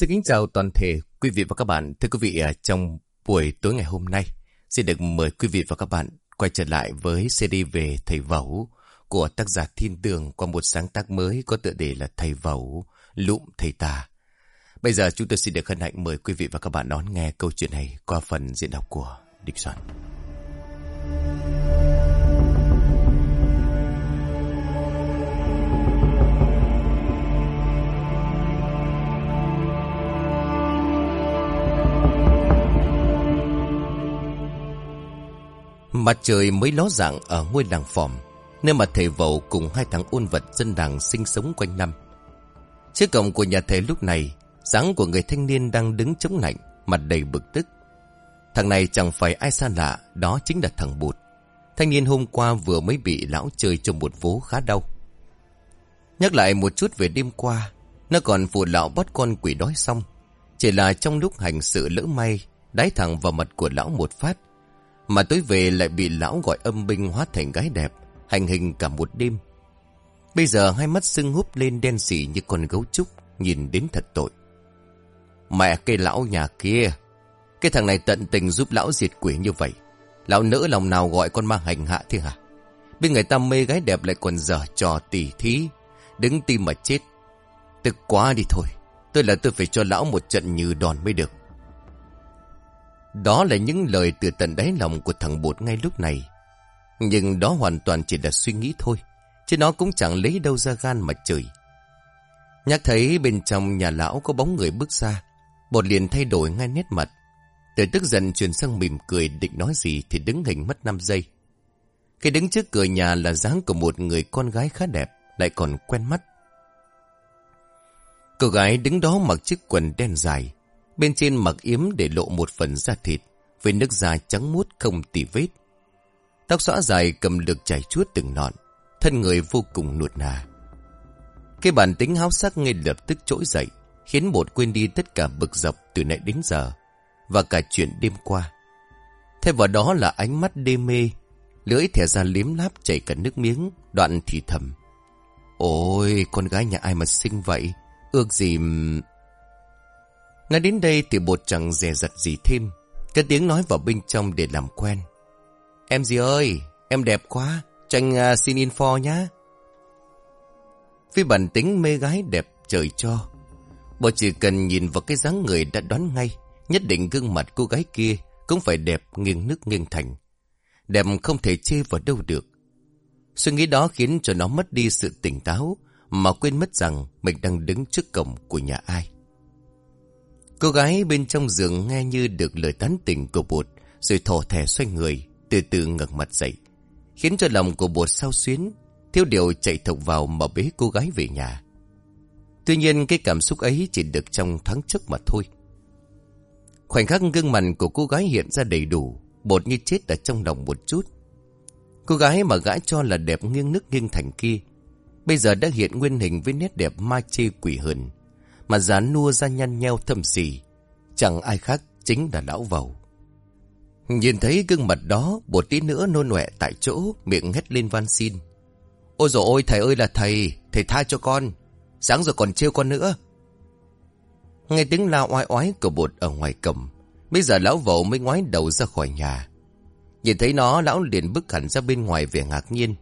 Xin kính chào toàn thể quý vị và các bạn. Thưa quý vị, à, trong buổi tối ngày hôm nay, xin được mời quý vị và các bạn quay trở lại với CD về Thầy Vẩu của tác giả Thiên Tường qua một sáng tác mới có tựa đề là Thầy Vẩu, Lụm Thầy Tà. Bây giờ chúng tôi xin được hân hạnh mời quý vị và các bạn đón nghe câu chuyện này qua phần diễn đọc của Địch Soạn. Mặt trời mới ló dạng ở ngôi làng phòm, nơi mà thầy vậu cùng hai thằng ôn vật dân làng sinh sống quanh năm. Trước cổng của nhà thầy lúc này, dáng của người thanh niên đang đứng chống lạnh, mặt đầy bực tức. Thằng này chẳng phải ai xa lạ, đó chính là thằng Bụt. Thanh niên hôm qua vừa mới bị lão chơi trong một vố khá đau. Nhắc lại một chút về đêm qua, nó còn phụ lão bắt con quỷ đói xong. Chỉ là trong lúc hành sự lỡ may, đáy thẳng vào mặt của lão một phát, mà tối về lại bị lão gọi âm binh hóa thành gái đẹp, hành hình cả một đêm. Bây giờ hai mắt sưng húp lên đen xỉ như con gấu trúc, nhìn đến thật tội. Mẹ cây lão nhà kia, cái thằng này tận tình giúp lão diệt quỷ như vậy. Lão nỡ lòng nào gọi con ma hành hạ thế hả? Bên người ta mê gái đẹp lại còn dở trò tỉ thí, đứng tim mà chết. Tức quá đi thôi, tôi là tôi phải cho lão một trận như đòn mới được. Đó là những lời từ tận đáy lòng của thằng bột ngay lúc này. Nhưng đó hoàn toàn chỉ là suy nghĩ thôi. Chứ nó cũng chẳng lấy đâu ra gan mà chửi. Nhắc thấy bên trong nhà lão có bóng người bước ra. Bột liền thay đổi ngay nét mặt. Từ tức giận chuyển sang mỉm cười định nói gì thì đứng hình mất 5 giây. Khi đứng trước cửa nhà là dáng của một người con gái khá đẹp, lại còn quen mắt. Cô gái đứng đó mặc chiếc quần đen dài, Bên trên mặc yếm để lộ một phần da thịt, với nước da trắng muốt không tỉ vết. Tóc xõa dài cầm được chảy chuốt từng nọn, thân người vô cùng nuột nà. Cái bản tính háo sắc ngay lập tức trỗi dậy, khiến bột quên đi tất cả bực dọc từ nãy đến giờ, và cả chuyện đêm qua. Thêm vào đó là ánh mắt đê mê, lưỡi thẻ ra liếm láp chảy cả nước miếng, đoạn thì thầm. Ôi, con gái nhà ai mà xinh vậy? Ước gì... Nói đến đây thì bột chẳng dè dặt gì thêm. Cái tiếng nói vào bên trong để làm quen. Em gì ơi, em đẹp quá, cho anh uh, xin info nhá. Vì bản tính mê gái đẹp trời cho. Bột chỉ cần nhìn vào cái dáng người đã đoán ngay. Nhất định gương mặt cô gái kia cũng phải đẹp nghiêng nước nghiêng thành. Đẹp không thể chê vào đâu được. Suy nghĩ đó khiến cho nó mất đi sự tỉnh táo mà quên mất rằng mình đang đứng trước cổng của nhà ai. Cô gái bên trong giường nghe như được lời tán tình của bột, rồi thổ thẻ xoay người, từ từ ngẩng mặt dậy. Khiến cho lòng của bột sao xuyến, thiếu điều chạy thục vào mà bế cô gái về nhà. Tuy nhiên cái cảm xúc ấy chỉ được trong thoáng chốc mà thôi. Khoảnh khắc gương mặt của cô gái hiện ra đầy đủ, bột như chết ở trong lòng một chút. Cô gái mà gã cho là đẹp nghiêng nước nghiêng thành kia, bây giờ đã hiện nguyên hình với nét đẹp ma chê quỷ hờn mà dán nua ra nhăn nheo thâm xỉ. Chẳng ai khác chính là lão vầu. Nhìn thấy gương mặt đó, một tí nữa nôn nọe tại chỗ, miệng hét lên van xin. Ôi dồi ôi, thầy ơi là thầy, thầy tha cho con. Sáng rồi còn trêu con nữa. Nghe tiếng la oai oái của bột ở ngoài cầm. Bây giờ lão vầu mới ngoái đầu ra khỏi nhà. Nhìn thấy nó, lão liền bước hẳn ra bên ngoài vẻ ngạc nhiên.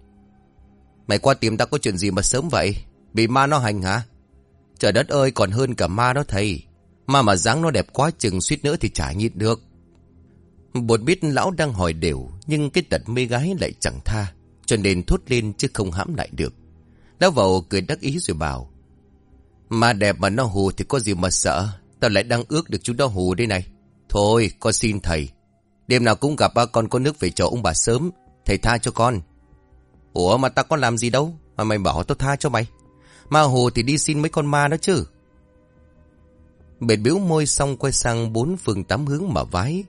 Mày qua tìm ta có chuyện gì mà sớm vậy? Bị ma nó hành hả? Trời đất ơi, còn hơn cả ma đó thầy. Ma mà dáng nó đẹp quá chừng suýt nữa thì chả nhịn được. Bột biết lão đang hỏi đều, nhưng cái tật mê gái lại chẳng tha. Cho nên thốt lên chứ không hãm lại được. Lão vào cười đắc ý rồi bảo. Ma đẹp mà nó hù thì có gì mà sợ. Tao lại đang ước được chú đó hù đây này. Thôi, con xin thầy. Đêm nào cũng gặp ba con có nước về chỗ ông bà sớm. Thầy tha cho con. Ủa mà tao có làm gì đâu. Mà mày bảo tao tha cho mày. Ma hồ thì đi xin mấy con ma đó chứ. Bệt biếu môi xong quay sang bốn phương tám hướng mà vái.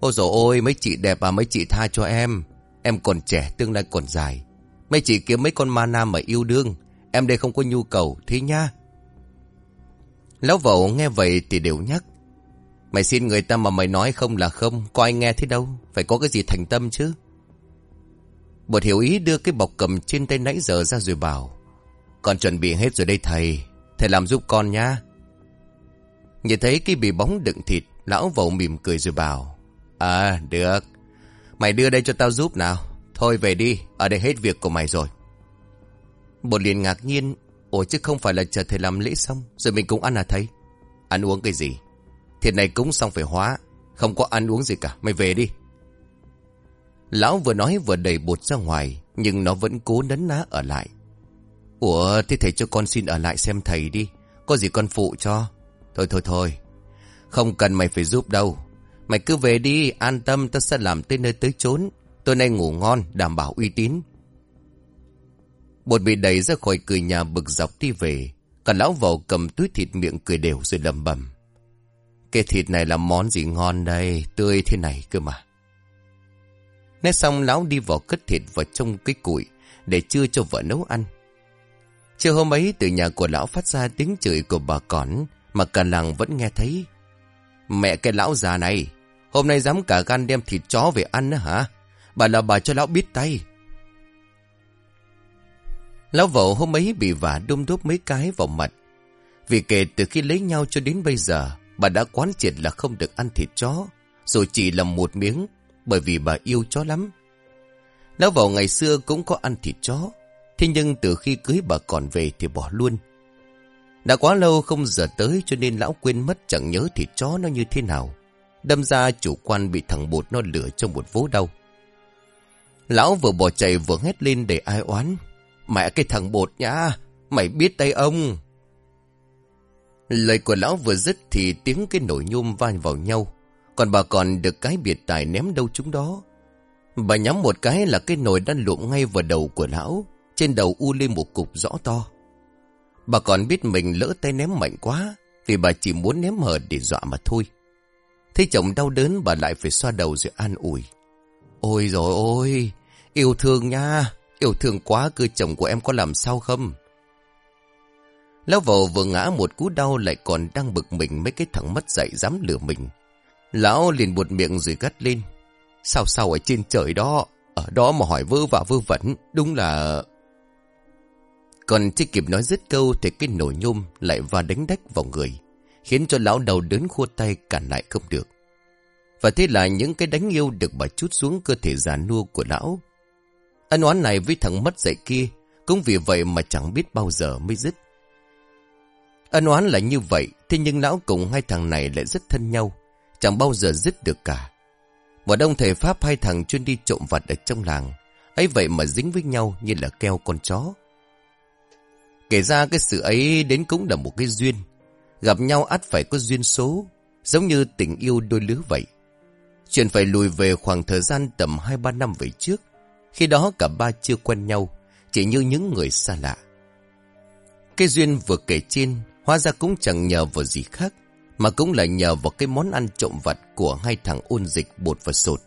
Ôi dồi ôi, mấy chị đẹp à mấy chị tha cho em. Em còn trẻ, tương lai còn dài. Mấy chị kiếm mấy con ma nam mà yêu đương. Em đây không có nhu cầu, thế nha. Lão vẩu nghe vậy thì đều nhắc. Mày xin người ta mà mày nói không là không, có ai nghe thế đâu. Phải có cái gì thành tâm chứ. Bột hiểu ý đưa cái bọc cầm trên tay nãy giờ ra rồi bảo. Con chuẩn bị hết rồi đây thầy. Thầy làm giúp con nhá. Nhìn thấy cái bì bóng đựng thịt, lão vẩu mỉm cười rồi bảo. À, được. Mày đưa đây cho tao giúp nào. Thôi về đi, ở đây hết việc của mày rồi. Bột liền ngạc nhiên. Ủa chứ không phải là chờ thầy làm lễ xong, rồi mình cũng ăn à thầy? Ăn uống cái gì? Thịt này cúng xong phải hóa, không có ăn uống gì cả, mày về đi. Lão vừa nói vừa đẩy bột ra ngoài, nhưng nó vẫn cố nấn ná ở lại. Ủa, thế thầy cho con xin ở lại xem thầy đi, có gì con phụ cho. Thôi thôi thôi, không cần mày phải giúp đâu. Mày cứ về đi, an tâm ta sẽ làm tới nơi tới chốn. Tối nay ngủ ngon, đảm bảo uy tín. Bột bị đẩy ra khỏi cửa nhà bực dọc đi về. Cả lão vào cầm túi thịt miệng cười đều rồi lầm bầm. Cái thịt này là món gì ngon đây, tươi thế này cơ mà. Nét xong lão đi vào cất thịt vào trong cái củi để chưa cho vợ nấu ăn. Chiều hôm ấy từ nhà của lão phát ra tiếng chửi của bà con mà cả làng vẫn nghe thấy. Mẹ cái lão già này, hôm nay dám cả gan đem thịt chó về ăn nữa hả? Bà là bà cho lão biết tay. Lão vợ hôm ấy bị vả đôm đốp mấy cái vào mặt. Vì kể từ khi lấy nhau cho đến bây giờ, bà đã quán triệt là không được ăn thịt chó, rồi chỉ làm một miếng, bởi vì bà yêu chó lắm. Lão vợ ngày xưa cũng có ăn thịt chó, thế nhưng từ khi cưới bà còn về thì bỏ luôn. Đã quá lâu không giờ tới cho nên lão quên mất chẳng nhớ thịt chó nó như thế nào. Đâm ra chủ quan bị thằng bột nó lửa trong một vố đau. Lão vừa bỏ chạy vừa hét lên để ai oán. Mẹ cái thằng bột nhá, mày biết tay ông. Lời của lão vừa dứt thì tiếng cái nổi nhôm van vào nhau. Còn bà còn được cái biệt tài ném đâu chúng đó. Bà nhắm một cái là cái nồi đang lụm ngay vào đầu của lão. Trên đầu u lên một cục rõ to. Bà còn biết mình lỡ tay ném mạnh quá. Vì bà chỉ muốn ném hờ để dọa mà thôi. Thấy chồng đau đớn bà lại phải xoa đầu rồi an ủi. Ôi rồi ôi, yêu thương nha, yêu thương quá cơ chồng của em có làm sao không? Lão vầu vừa ngã một cú đau lại còn đang bực mình mấy cái thằng mất dạy dám lừa mình. Lão liền buột miệng rồi gắt lên. Sao sao ở trên trời đó, ở đó mà hỏi vơ và vơ vẩn, đúng là... Còn chưa kịp nói dứt câu thì cái nổi nhôm lại va đánh đách vào người, khiến cho lão đầu đớn khua tay cản lại không được. Và thế là những cái đánh yêu được bà chút xuống cơ thể già nua của lão. Ân oán này với thằng mất dạy kia, cũng vì vậy mà chẳng biết bao giờ mới dứt. Ân oán là như vậy, thế nhưng lão cùng hai thằng này lại rất thân nhau, chẳng bao giờ dứt được cả. Một đông thầy Pháp hai thằng chuyên đi trộm vặt ở trong làng, ấy vậy mà dính với nhau như là keo con chó. Kể ra cái sự ấy đến cũng là một cái duyên, gặp nhau ắt phải có duyên số, giống như tình yêu đôi lứa vậy. Chuyện phải lùi về khoảng thời gian tầm 2-3 năm về trước, khi đó cả ba chưa quen nhau, chỉ như những người xa lạ. Cái duyên vừa kể trên Hóa ra cũng chẳng nhờ vào gì khác Mà cũng là nhờ vào cái món ăn trộm vặt Của hai thằng ôn dịch bột và sột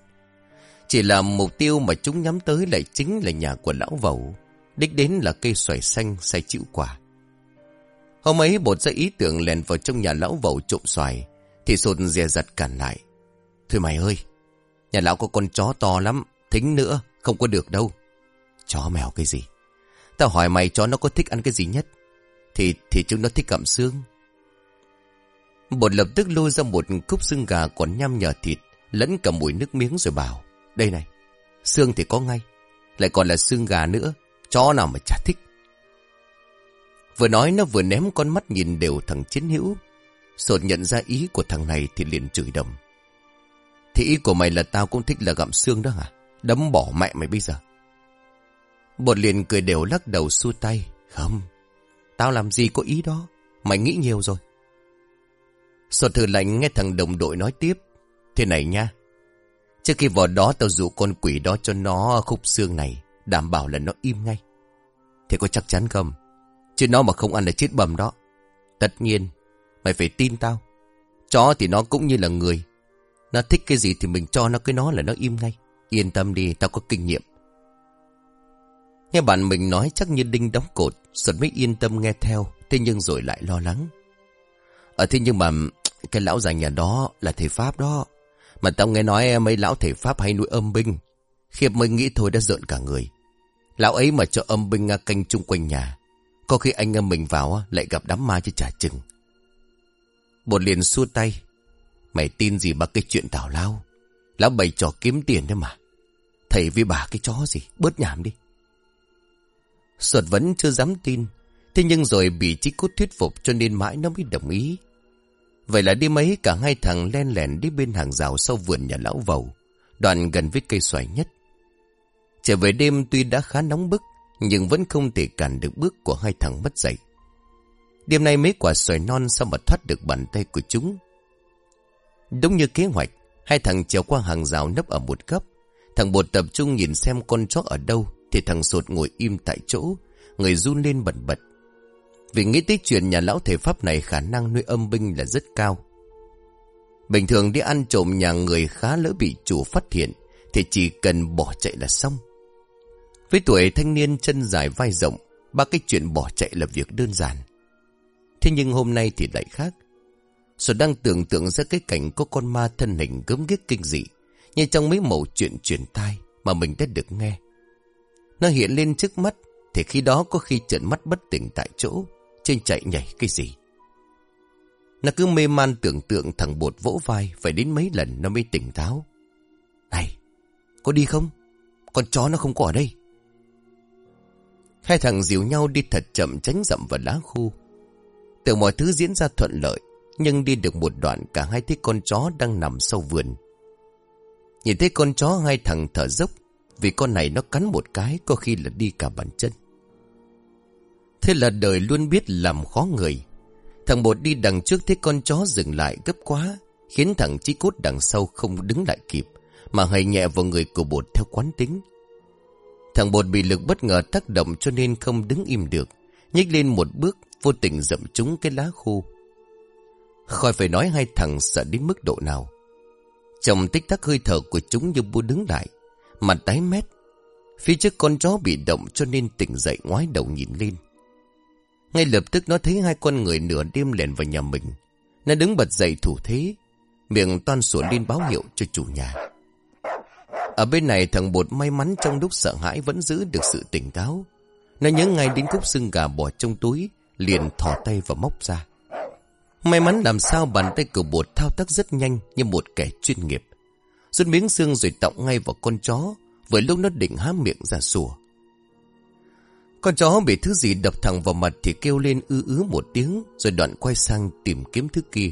Chỉ là mục tiêu mà chúng nhắm tới Lại chính là nhà của lão vẩu Đích đến là cây xoài xanh say chịu quả. Hôm ấy bột ra ý tưởng lèn vào trong nhà lão vẩu trộm xoài Thì sột dè dặt cản lại. Thôi mày ơi Nhà lão có con chó to lắm Thính nữa không có được đâu. Chó mèo cái gì? Tao hỏi mày chó nó có thích ăn cái gì nhất? Thì thì chúng nó thích gặm xương. Bột lập tức lôi ra một cúc xương gà còn nhăm nhở thịt, lẫn cả mùi nước miếng rồi bảo. Đây này, xương thì có ngay, lại còn là xương gà nữa, chó nào mà chả thích. Vừa nói nó vừa ném con mắt nhìn đều thằng chiến hữu. Sột nhận ra ý của thằng này thì liền chửi đầm. Thì ý của mày là tao cũng thích là gặm xương đó hả? Đấm bỏ mẹ mày bây giờ. Bột liền cười đều lắc đầu xua tay. Không, Tao làm gì có ý đó. Mày nghĩ nhiều rồi. sột thử lạnh nghe thằng đồng đội nói tiếp. Thế này nha. Trước khi vào đó tao dụ con quỷ đó cho nó khúc xương này. Đảm bảo là nó im ngay. Thế có chắc chắn không? Chứ nó mà không ăn là chết bầm đó. Tất nhiên. Mày phải tin tao. Chó thì nó cũng như là người. Nó thích cái gì thì mình cho nó cái nó là nó im ngay. Yên tâm đi, tao có kinh nghiệm. Nghe bạn mình nói chắc như đinh đóng cột, Xuân mới yên tâm nghe theo, thế nhưng rồi lại lo lắng. Ở thế nhưng mà cái lão già nhà đó là thầy Pháp đó. Mà tao nghe nói mấy lão thầy Pháp hay nuôi âm binh. Khiếp mới nghĩ thôi đã giận cả người. Lão ấy mà cho âm binh canh chung quanh nhà. Có khi anh em mình vào lại gặp đám ma chứ trả chừng. Bột liền xua tay. Mày tin gì bà cái chuyện tào lao. Lão bày trò kiếm tiền đấy mà. Thầy với bà cái chó gì, bớt nhảm đi. Suột vẫn chưa dám tin. Thế nhưng rồi bị chí cút thuyết phục cho nên mãi nó mới đồng ý. Vậy là đi mấy cả hai thằng len lẻn đi bên hàng rào sau vườn nhà lão vầu. Đoạn gần với cây xoài nhất. Trở về đêm tuy đã khá nóng bức, nhưng vẫn không thể cản được bước của hai thằng mất dậy. Đêm nay mấy quả xoài non sao mà thoát được bàn tay của chúng. Đúng như kế hoạch, hai thằng trèo qua hàng rào nấp ở một góc. Thằng bột tập trung nhìn xem con chó ở đâu, thì thằng sột ngồi im tại chỗ, người run lên bẩn bật. Vì nghĩ tới chuyện nhà lão thể pháp này khả năng nuôi âm binh là rất cao. Bình thường đi ăn trộm nhà người khá lỡ bị chủ phát hiện, thì chỉ cần bỏ chạy là xong. Với tuổi thanh niên chân dài vai rộng, ba cái chuyện bỏ chạy là việc đơn giản. Thế nhưng hôm nay thì lại khác. Sở đang tưởng tượng ra cái cảnh có con ma thân hình gớm ghiếc kinh dị, như trong mấy mẫu chuyện truyền tai mà mình đã được nghe. Nó hiện lên trước mắt, thì khi đó có khi trợn mắt bất tỉnh tại chỗ, trên chạy nhảy cái gì. Nó cứ mê man tưởng tượng thằng bột vỗ vai phải đến mấy lần nó mới tỉnh táo. Này, có đi không? Con chó nó không có ở đây. Hai thằng dìu nhau đi thật chậm tránh rậm vào lá khu Tưởng mọi thứ diễn ra thuận lợi, nhưng đi được một đoạn cả hai thấy con chó đang nằm sau vườn. Nhìn thấy con chó hai thằng thở dốc, vì con này nó cắn một cái có khi là đi cả bàn chân. Thế là đời luôn biết làm khó người. Thằng bột đi đằng trước thấy con chó dừng lại gấp quá, khiến thằng chí cốt đằng sau không đứng lại kịp, mà hầy nhẹ vào người của bột theo quán tính. Thằng bột bị lực bất ngờ tác động cho nên không đứng im được, nhích lên một bước, vô tình dậm trúng cái lá khô. Khỏi phải nói hai thằng sợ đến mức độ nào. Trong tích tắc hơi thở của chúng như bu đứng lại, mặt tái mét. Phía trước con chó bị động cho nên tỉnh dậy ngoái đầu nhìn lên. Ngay lập tức nó thấy hai con người nửa đêm lèn vào nhà mình. Nó đứng bật dậy thủ thế, miệng toan sủa lên báo hiệu cho chủ nhà. Ở bên này thằng bột may mắn trong lúc sợ hãi vẫn giữ được sự tỉnh táo. Nó nhớ ngay đến khúc xương gà bỏ trong túi, liền thò tay và móc ra. May mắn làm sao bàn tay của bột thao tác rất nhanh như một kẻ chuyên nghiệp. Rút miếng xương rồi tọng ngay vào con chó, với lúc nó định há miệng ra sủa. Con chó bị thứ gì đập thẳng vào mặt thì kêu lên ư ứ một tiếng, rồi đoạn quay sang tìm kiếm thứ kia.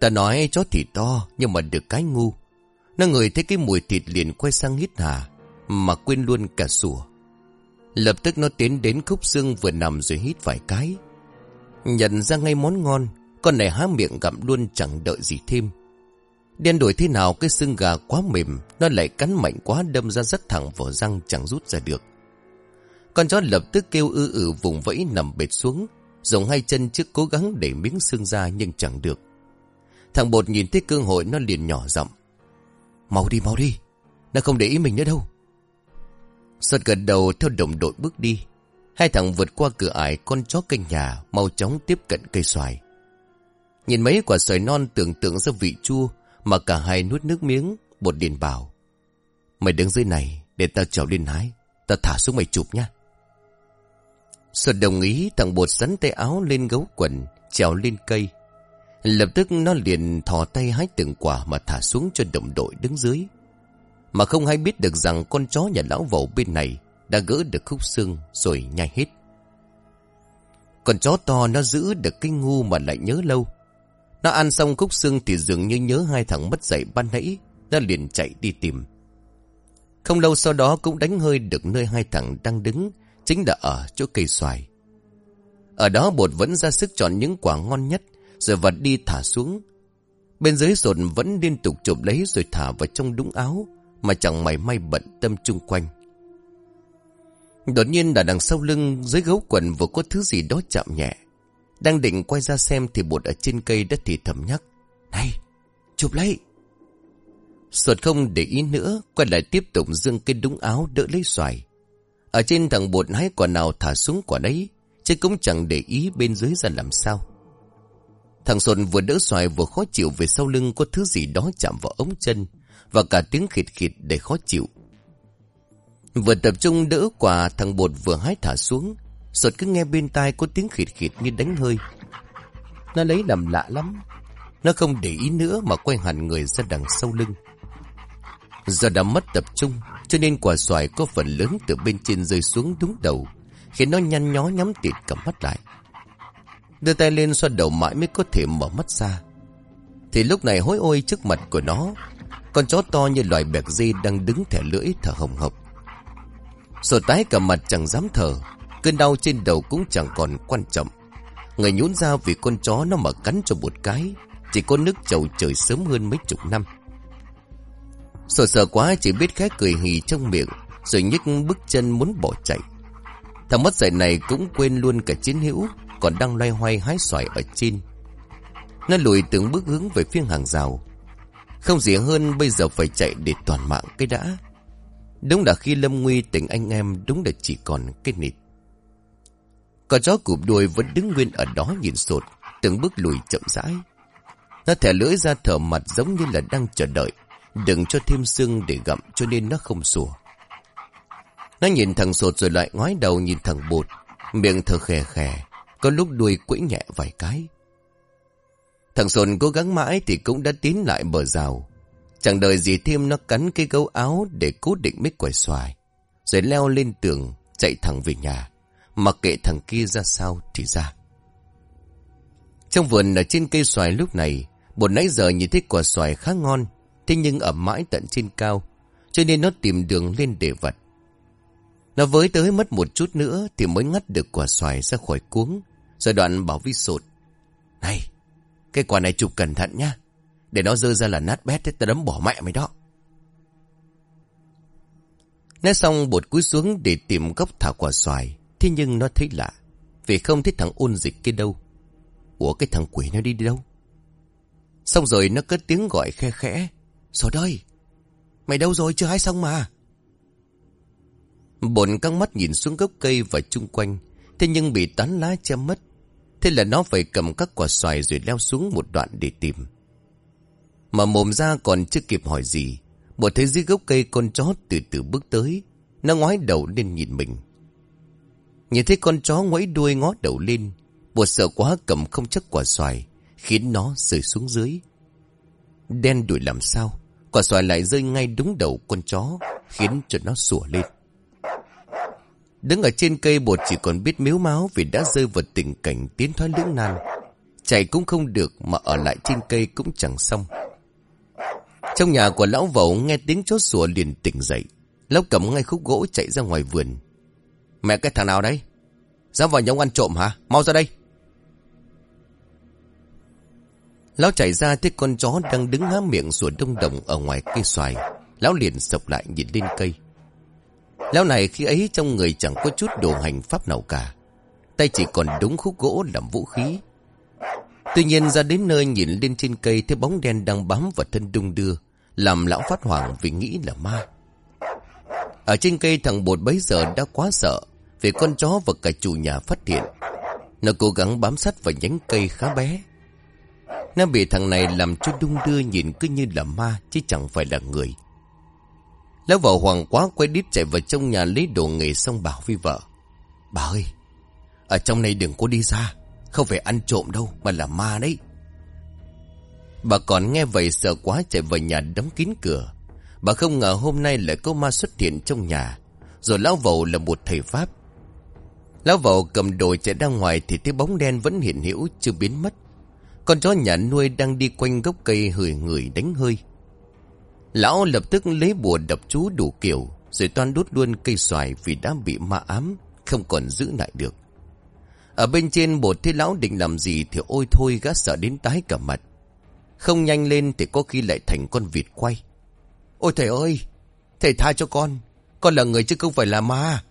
Ta nói chó thì to, nhưng mà được cái ngu. Nó ngửi thấy cái mùi thịt liền quay sang hít hà, mà quên luôn cả sủa. Lập tức nó tiến đến khúc xương vừa nằm rồi hít vài cái. Nhận ra ngay món ngon, con này há miệng gặm luôn chẳng đợi gì thêm. Đen đổi thế nào cái xương gà quá mềm, nó lại cắn mạnh quá đâm ra rất thẳng vào răng chẳng rút ra được. Con chó lập tức kêu ư ử vùng vẫy nằm bệt xuống, dùng hai chân trước cố gắng để miếng xương ra nhưng chẳng được. Thằng bột nhìn thấy cơ hội nó liền nhỏ giọng Mau đi mau đi, nó không để ý mình nữa đâu. Xuất gật đầu theo đồng đội bước đi. Hai thằng vượt qua cửa ải con chó kênh nhà, mau chóng tiếp cận cây xoài. Nhìn mấy quả xoài non tưởng tượng ra vị chua, mà cả hai nuốt nước miếng, bột điền bảo. Mày đứng dưới này, để tao trèo lên hái, tao thả xuống mày chụp nha. Xuất đồng ý thằng bột sắn tay áo lên gấu quần, trèo lên cây. Lập tức nó liền thò tay hái từng quả mà thả xuống cho đồng đội đứng dưới. Mà không hay biết được rằng con chó nhà lão vẩu bên này đã gỡ được khúc xương rồi nhai hết. Con chó to nó giữ được cái ngu mà lại nhớ lâu. Nó ăn xong khúc xương thì dường như nhớ hai thằng mất dậy ban nãy, nó liền chạy đi tìm. Không lâu sau đó cũng đánh hơi được nơi hai thằng đang đứng, chính là ở chỗ cây xoài. Ở đó bột vẫn ra sức chọn những quả ngon nhất, rồi vặt đi thả xuống. Bên dưới sột vẫn liên tục chụp lấy rồi thả vào trong đũng áo, mà chẳng mảy may bận tâm chung quanh. Đột nhiên là đằng sau lưng dưới gấu quần vừa có thứ gì đó chạm nhẹ. Đang định quay ra xem thì bột ở trên cây đất thì thầm nhắc. Này, chụp lấy. Suột không để ý nữa, quay lại tiếp tục dương cái đúng áo đỡ lấy xoài. Ở trên thằng bột hái quả nào thả xuống quả đấy, chứ cũng chẳng để ý bên dưới ra làm sao. Thằng Xuân vừa đỡ xoài vừa khó chịu về sau lưng có thứ gì đó chạm vào ống chân, và cả tiếng khịt khịt để khó chịu. Vừa tập trung đỡ quả thằng bột vừa hái thả xuống, Sột cứ nghe bên tai có tiếng khịt khịt như đánh hơi. Nó lấy làm lạ lắm. Nó không để ý nữa mà quay hẳn người ra đằng sau lưng. Do đã mất tập trung, cho nên quả xoài có phần lớn từ bên trên rơi xuống đúng đầu, khiến nó nhăn nhó nhắm tịt cầm mắt lại. Đưa tay lên xoa đầu mãi mới có thể mở mắt ra. Thì lúc này hối ôi trước mặt của nó, con chó to như loài bẹc di đang đứng thẻ lưỡi thở hồng hộc. Sổ tái cả mặt chẳng dám thở, cơn đau trên đầu cũng chẳng còn quan trọng. Người nhún ra vì con chó nó mà cắn cho một cái, chỉ có nước chầu trời sớm hơn mấy chục năm. Sợ sợ quá chỉ biết khẽ cười hì trong miệng Rồi nhích bước chân muốn bỏ chạy Thằng mất dạy này cũng quên luôn cả chiến hữu còn đang loay hoay hái xoài ở trên Nó lùi từng bước hướng về phía hàng rào Không gì hơn bây giờ phải chạy để toàn mạng cái đã Đúng là khi lâm nguy tình anh em Đúng là chỉ còn cái nịt Con chó cụp đuôi vẫn đứng nguyên ở đó nhìn sột, Từng bước lùi chậm rãi Nó thẻ lưỡi ra thở mặt giống như là đang chờ đợi, Đừng cho thêm xương để gặm cho nên nó không sủa. Nó nhìn thằng sột rồi lại ngoái đầu nhìn thằng bột. Miệng thở khè khè. Có lúc đuôi quẫy nhẹ vài cái. Thằng sồn cố gắng mãi thì cũng đã tiến lại bờ rào. Chẳng đợi gì thêm nó cắn cái gấu áo để cố định mít quẩy xoài. Rồi leo lên tường chạy thẳng về nhà. Mặc kệ thằng kia ra sao thì ra. Trong vườn ở trên cây xoài lúc này, bột nãy giờ nhìn thấy quả xoài khá ngon Thế nhưng ở mãi tận trên cao Cho nên nó tìm đường lên để vật nó với tới mất một chút nữa Thì mới ngắt được quả xoài ra khỏi cuống. Rồi đoạn bảo vi sột Này, Cái quả này chụp cẩn thận nhá. Để nó rơi ra là nát bét Ta đấm bỏ mẹ mày đó. Nói xong bột cúi xuống để tìm gốc thả quả xoài. Thế nhưng nó thấy lạ, Vì không thấy thằng ôn dịch kia đâu. Ủa, cái thằng quỷ nó đi đâu? Xong rồi nó cất tiếng gọi khe khẽ. Rồi đây Mày đâu rồi? Chưa hái xong mà. Bồn căng mắt nhìn xuống gốc cây và chung quanh, Thế nhưng bị tán lá che mất. Thế là nó phải cầm các quả xoài rồi leo xuống một đoạn để tìm. Mà mồm ra còn chưa kịp hỏi gì, Một thấy dưới gốc cây con chó từ từ bước tới. Nó ngoái đầu lên nhìn mình. Nhìn thấy con chó ngoáy đuôi ngó đầu lên Bột sợ quá cầm không chắc quả xoài, Khiến nó rơi xuống dưới. Đen đuổi làm sao? Quả xoài lại rơi ngay đúng đầu con chó, Khiến cho nó sủa lên. Đứng ở trên cây bột chỉ còn biết miếu máu Vì đã rơi vào tình cảnh tiến thoái lưỡng nan. Chạy cũng không được Mà ở lại trên cây cũng chẳng xong. Trong nhà của lão vẩu Nghe tiếng chó sủa liền tỉnh dậy. Lão cầm ngay khúc gỗ chạy ra ngoài vườn. Mẹ cái thằng nào đấy? Dám vào nhóm ăn trộm hả? Mau ra đây. Lão chạy ra thấy con chó đang đứng há miệng sủa đông đồng ở ngoài cây xoài. Lão liền sập lại nhìn lên cây. Lão này khi ấy trong người chẳng có chút đồ hành pháp nào cả. Tay chỉ còn đúng khúc gỗ làm vũ khí. Tuy nhiên ra đến nơi nhìn lên trên cây thấy bóng đen đang bám vào thân đung đưa. Làm lão phát hoảng vì nghĩ là ma. Ở trên cây thằng bột bấy giờ đã quá sợ. Vì con chó và cả chủ nhà phát hiện. Nó cố gắng bám sát vào nhánh cây khá bé. Nó bị thằng này làm cho đung đưa nhìn cứ như là ma, chứ chẳng phải là người. Lão vợ hoàng quá quay đít chạy vào trong nhà lấy đồ nghề xong bảo với vợ. Bà ơi, ở trong này đừng có đi ra, không phải ăn trộm đâu mà là ma đấy. Bà còn nghe vậy sợ quá chạy vào nhà đóng kín cửa. Bà không ngờ hôm nay lại có ma xuất hiện trong nhà. Rồi lão vầu là một thầy Pháp. Lão vầu cầm đồ chạy ra ngoài thì thấy bóng đen vẫn hiện hữu chưa biến mất. Con chó nhà nuôi đang đi quanh gốc cây hửi người đánh hơi. Lão lập tức lấy bùa đập chú đủ kiểu, rồi toan đốt luôn cây xoài vì đã bị ma ám, không còn giữ lại được. Ở bên trên bột thấy lão định làm gì thì ôi thôi gã sợ đến tái cả mặt. Không nhanh lên thì có khi lại thành con vịt quay. Ôi thầy ơi, thầy tha cho con, con là người chứ không phải là ma.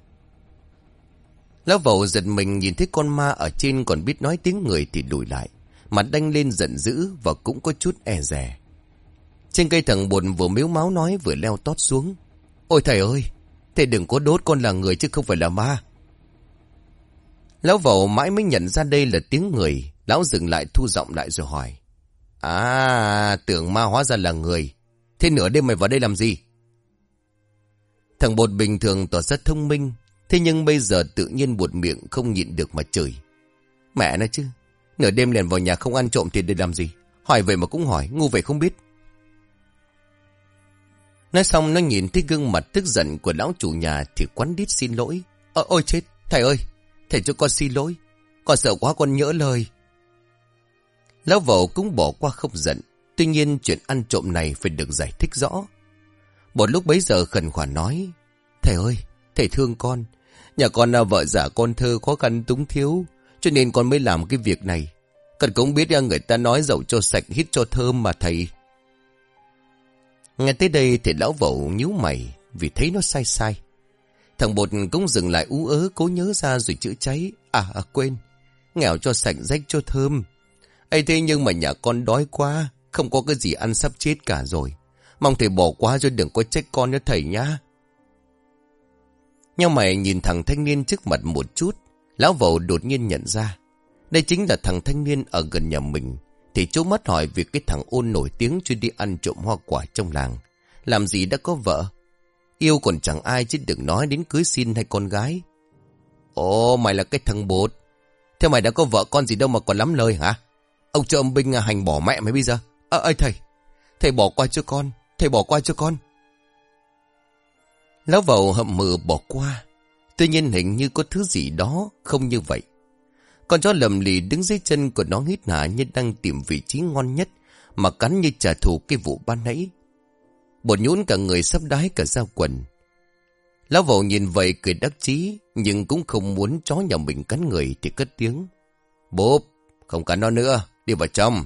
Lão vẩu giật mình nhìn thấy con ma ở trên còn biết nói tiếng người thì lùi lại. Mặt đanh lên giận dữ và cũng có chút e rè. Trên cây thằng bột vừa miếu máu nói vừa leo tót xuống. Ôi thầy ơi, thầy đừng có đốt con là người chứ không phải là ma. Lão vẩu mãi mới nhận ra đây là tiếng người. Lão dừng lại thu giọng lại rồi hỏi. À, tưởng ma hóa ra là người. Thế nửa đêm mày vào đây làm gì? Thằng bột bình thường tỏ rất thông minh. Thế nhưng bây giờ tự nhiên buột miệng không nhịn được mà chửi. Mẹ nó chứ, Nửa đêm liền vào nhà không ăn trộm thì để làm gì? Hỏi vậy mà cũng hỏi, ngu vậy không biết. Nói xong nó nhìn thấy gương mặt tức giận của lão chủ nhà thì quắn đít xin lỗi. Ờ, ôi chết, thầy ơi, thầy cho con xin lỗi. Con sợ quá con nhỡ lời. Lão vẩu cũng bỏ qua không giận. Tuy nhiên chuyện ăn trộm này phải được giải thích rõ. Một lúc bấy giờ khẩn khoản nói. Thầy ơi, thầy thương con. Nhà con là vợ giả con thơ khó khăn túng thiếu. Cho nên con mới làm cái việc này. Cần cũng biết à, người ta nói dậu cho sạch hít cho thơm mà thầy. Nghe tới đây thì lão vẩu nhíu mày vì thấy nó sai sai. Thằng bột cũng dừng lại ú ớ cố nhớ ra rồi chữa cháy. À, à quên, nghèo cho sạch rách cho thơm. ấy thế nhưng mà nhà con đói quá, không có cái gì ăn sắp chết cả rồi. Mong thầy bỏ qua cho đừng có trách con nữa thầy nhá. nhau mày nhìn thằng thanh niên trước mặt một chút, lão vẩu đột nhiên nhận ra. Đây chính là thằng thanh niên ở gần nhà mình. Thì chú mắt hỏi việc cái thằng ôn nổi tiếng chuyên đi ăn trộm hoa quả trong làng. Làm gì đã có vợ? Yêu còn chẳng ai chứ đừng nói đến cưới xin hay con gái. Ồ, mày là cái thằng bột. Thế mày đã có vợ con gì đâu mà còn lắm lời hả? Ông cho ông binh à, hành bỏ mẹ mày bây giờ. Ơ ơi thầy, thầy bỏ qua cho con, thầy bỏ qua cho con. Lão vầu hậm mờ bỏ qua. Tuy nhiên hình như có thứ gì đó không như vậy. Con chó lầm lì đứng dưới chân của nó hít hả như đang tìm vị trí ngon nhất mà cắn như trả thù cái vụ ban nãy. Bột nhũn cả người sắp đái cả da quần. Lão vậu nhìn vậy cười đắc chí nhưng cũng không muốn chó nhà mình cắn người thì cất tiếng. Bốp, không cắn nó nữa, đi vào trong.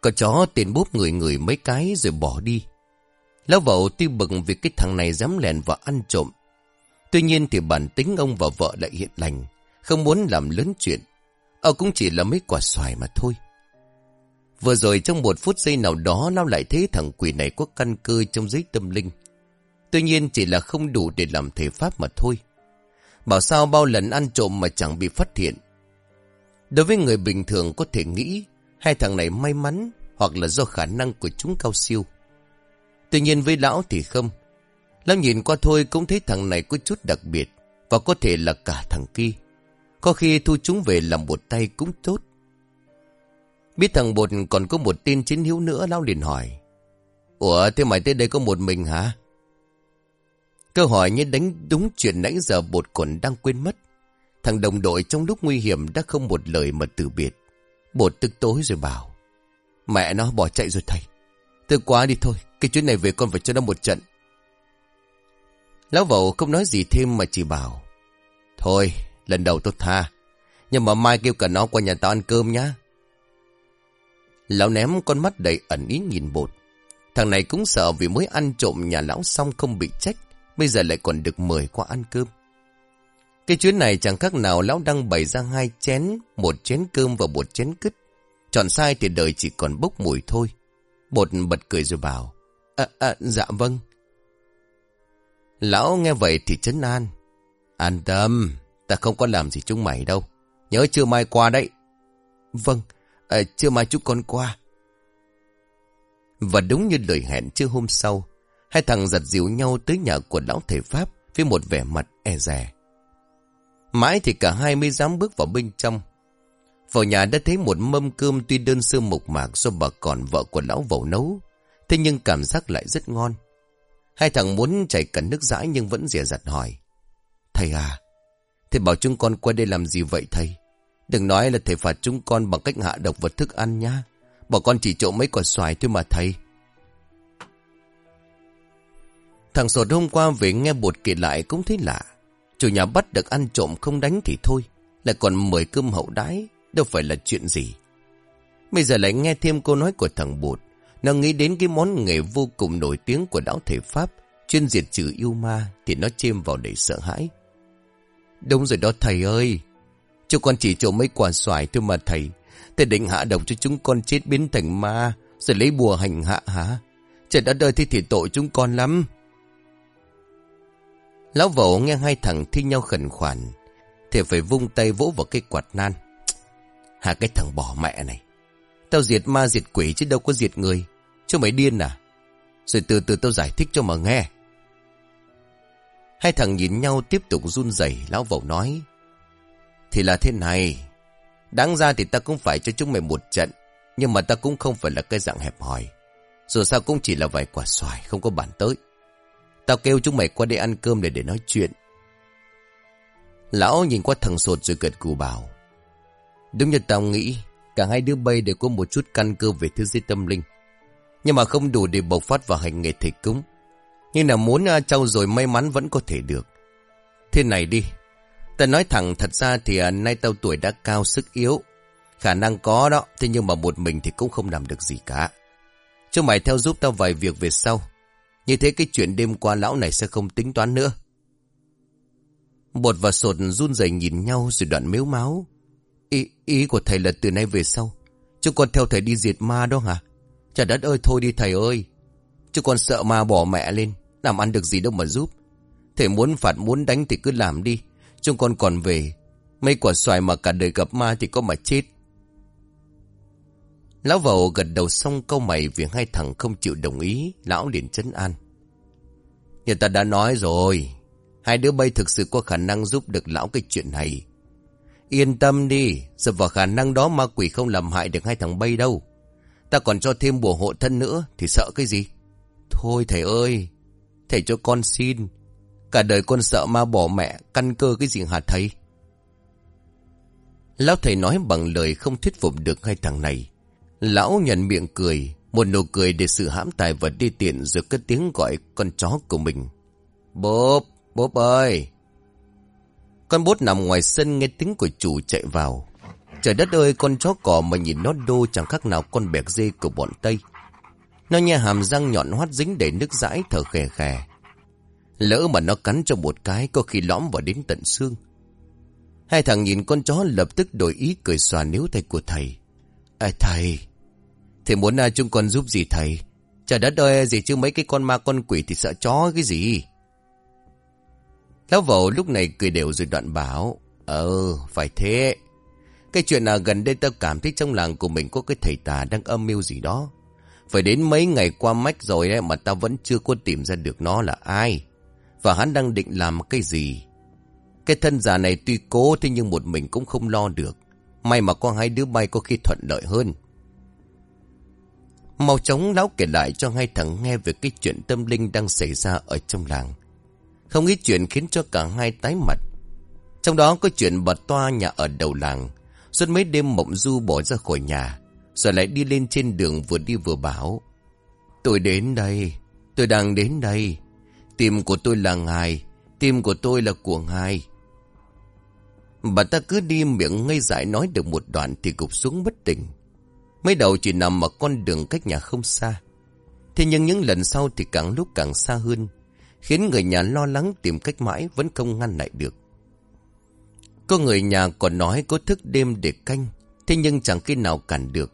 Con chó tiền bốp người người mấy cái rồi bỏ đi. Lão vậu tuy bực vì cái thằng này dám lèn vào ăn trộm. Tuy nhiên thì bản tính ông và vợ lại hiện lành, không muốn làm lớn chuyện. Ông cũng chỉ là mấy quả xoài mà thôi. Vừa rồi trong một phút giây nào đó Lão lại thấy thằng quỷ này có căn cơ trong giới tâm linh. Tuy nhiên chỉ là không đủ để làm thể pháp mà thôi. Bảo sao bao lần ăn trộm mà chẳng bị phát hiện. Đối với người bình thường có thể nghĩ hai thằng này may mắn hoặc là do khả năng của chúng cao siêu. Tuy nhiên với lão thì không. Lâm nhìn qua thôi cũng thấy thằng này có chút đặc biệt, và có thể là cả thằng kia. Có khi thu chúng về làm một tay cũng tốt. Biết thằng bột còn có một tin chiến hữu nữa, lão liền hỏi. Ủa, thế mày tới đây có một mình hả? Câu hỏi như đánh đúng chuyện nãy giờ bột còn đang quên mất. Thằng đồng đội trong lúc nguy hiểm đã không một lời mà từ biệt. Bột tức tối rồi bảo. Mẹ nó bỏ chạy rồi thầy. Tôi quá đi thôi. Cái chuyến này về con phải cho nó một trận. Lão vẩu không nói gì thêm mà chỉ bảo. Thôi, lần đầu tôi tha. Nhưng mà mai kêu cả nó qua nhà tao ăn cơm nhá. Lão ném con mắt đầy ẩn ý nhìn bột. Thằng này cũng sợ vì mới ăn trộm nhà lão xong không bị trách. Bây giờ lại còn được mời qua ăn cơm. Cái chuyến này chẳng khác nào lão đang bày ra hai chén, một chén cơm và một chén cứt. Chọn sai thì đời chỉ còn bốc mùi thôi. Bột bật cười rồi bảo. À, à, dạ vâng. Lão nghe vậy thì chấn an. An tâm, ta không có làm gì chúng mày đâu. Nhớ chưa mai qua đấy. Vâng, ờ, à, chưa mai chúc con qua. Và đúng như lời hẹn chưa hôm sau, hai thằng giật dịu nhau tới nhà của lão thầy Pháp với một vẻ mặt e rè. Mãi thì cả hai mới dám bước vào bên trong. Vào nhà đã thấy một mâm cơm tuy đơn sơ mộc mạc do bà còn vợ của lão vẩu nấu. Thế nhưng cảm giác lại rất ngon. Hai thằng muốn chảy cẩn nước dãi nhưng vẫn dè dặt hỏi. Thầy à, thầy bảo chúng con qua đây làm gì vậy thầy? Đừng nói là thầy phạt chúng con bằng cách hạ độc vật thức ăn nhá. Bảo con chỉ trộm mấy quả xoài thôi mà thầy. Thằng sột hôm qua về nghe bột kể lại cũng thấy lạ. Chủ nhà bắt được ăn trộm không đánh thì thôi. Lại còn mời cơm hậu đái. Đâu phải là chuyện gì. Bây giờ lại nghe thêm câu nói của thằng bột. Nó nghĩ đến cái món nghề vô cùng nổi tiếng của đạo thể Pháp. Chuyên diệt trừ yêu ma. Thì nó chêm vào để sợ hãi. Đúng rồi đó thầy ơi. Cho con chỉ trộm mấy quả xoài thôi mà thầy. Thầy định hạ độc cho chúng con chết biến thành ma. Rồi lấy bùa hành hạ hả? Trời đã đời thì thì tội chúng con lắm. Lão vẩu nghe hai thằng thi nhau khẩn khoản. Thì phải vung tay vỗ vào cái quạt nan. Hà cái thằng bỏ mẹ này. Tao diệt ma diệt quỷ chứ đâu có diệt người. Chứ mày điên à? Rồi từ từ tao giải thích cho mà nghe. Hai thằng nhìn nhau tiếp tục run rẩy lão vẩu nói. Thì là thế này. Đáng ra thì ta cũng phải cho chúng mày một trận. Nhưng mà ta cũng không phải là cái dạng hẹp hòi. Dù sao cũng chỉ là vài quả xoài, không có bản tới. Tao kêu chúng mày qua đây ăn cơm để để nói chuyện. Lão nhìn qua thằng sột rồi gật cù bảo. Đúng như tao nghĩ, cả hai đứa bay đều có một chút căn cơ về thứ giới tâm linh. Nhưng mà không đủ để bộc phát vào hành nghề thầy cúng. Nhưng là muốn trao trau rồi may mắn vẫn có thể được. Thế này đi, ta nói thẳng thật ra thì à, nay tao tuổi đã cao sức yếu. Khả năng có đó, thế nhưng mà một mình thì cũng không làm được gì cả. Cho mày theo giúp tao vài việc về sau. Như thế cái chuyện đêm qua lão này sẽ không tính toán nữa. Bột và sột run rẩy nhìn nhau rồi đoạn mếu máu. Ý, ý của thầy là từ nay về sau. Chúng con theo thầy đi diệt ma đó hả? Trời đất ơi thôi đi thầy ơi. Chúng con sợ ma bỏ mẹ lên. Làm ăn được gì đâu mà giúp. Thầy muốn phạt muốn đánh thì cứ làm đi. Chúng con còn về. Mấy quả xoài mà cả đời gặp ma thì có mà chết. Lão vầu gật đầu xong câu mày vì hai thằng không chịu đồng ý. Lão liền chấn an. Người ta đã nói rồi. Hai đứa bay thực sự có khả năng giúp được lão cái chuyện này. Yên tâm đi, dập vào khả năng đó ma quỷ không làm hại được hai thằng bay đâu. Ta còn cho thêm bùa hộ thân nữa, thì sợ cái gì? Thôi thầy ơi, thầy cho con xin. Cả đời con sợ ma bỏ mẹ, căn cơ cái gì hả thầy? Lão thầy nói bằng lời không thuyết phục được hai thằng này. Lão nhận miệng cười, một nụ cười để sự hãm tài vật đi tiện rồi cất tiếng gọi con chó của mình. Bốp, bốp ơi! Con bốt nằm ngoài sân nghe tiếng của chủ chạy vào. Trời đất ơi, con chó cỏ mà nhìn nó đô chẳng khác nào con bẹc dê của bọn Tây. Nó nghe hàm răng nhọn hoắt dính đầy nước dãi thở khè khè. Lỡ mà nó cắn cho một cái có khi lõm vào đến tận xương. Hai thằng nhìn con chó lập tức đổi ý cười xòa níu tay của thầy. À, thầy, thầy muốn à, chúng con giúp gì thầy? Trời đất ơi, gì chứ mấy cái con ma con quỷ thì sợ chó cái gì? Lão vẩu lúc này cười đều rồi đoạn bảo. Ờ, phải thế. Cái chuyện nào gần đây tao cảm thấy trong làng của mình có cái thầy tà đang âm mưu gì đó. Phải đến mấy ngày qua mách rồi ấy mà tao vẫn chưa có tìm ra được nó là ai. Và hắn đang định làm cái gì. Cái thân già này tuy cố thế nhưng một mình cũng không lo được. May mà có hai đứa bay có khi thuận lợi hơn. Mau chóng lão kể lại cho hai thằng nghe về cái chuyện tâm linh đang xảy ra ở trong làng. Không ít chuyện khiến cho cả hai tái mặt. Trong đó có chuyện bà toa nhà ở đầu làng. Suốt mấy đêm mộng du bỏ ra khỏi nhà. Rồi lại đi lên trên đường vừa đi vừa bảo. Tôi đến đây. Tôi đang đến đây. Tim của tôi là ngài. Tim của tôi là của ngài. Bà ta cứ đi miệng ngây dại nói được một đoạn thì gục xuống bất tỉnh. Mấy đầu chỉ nằm ở con đường cách nhà không xa. Thế nhưng những lần sau thì càng lúc càng xa hơn khiến người nhà lo lắng tìm cách mãi vẫn không ngăn lại được. Có người nhà còn nói có thức đêm để canh, thế nhưng chẳng khi nào cản được.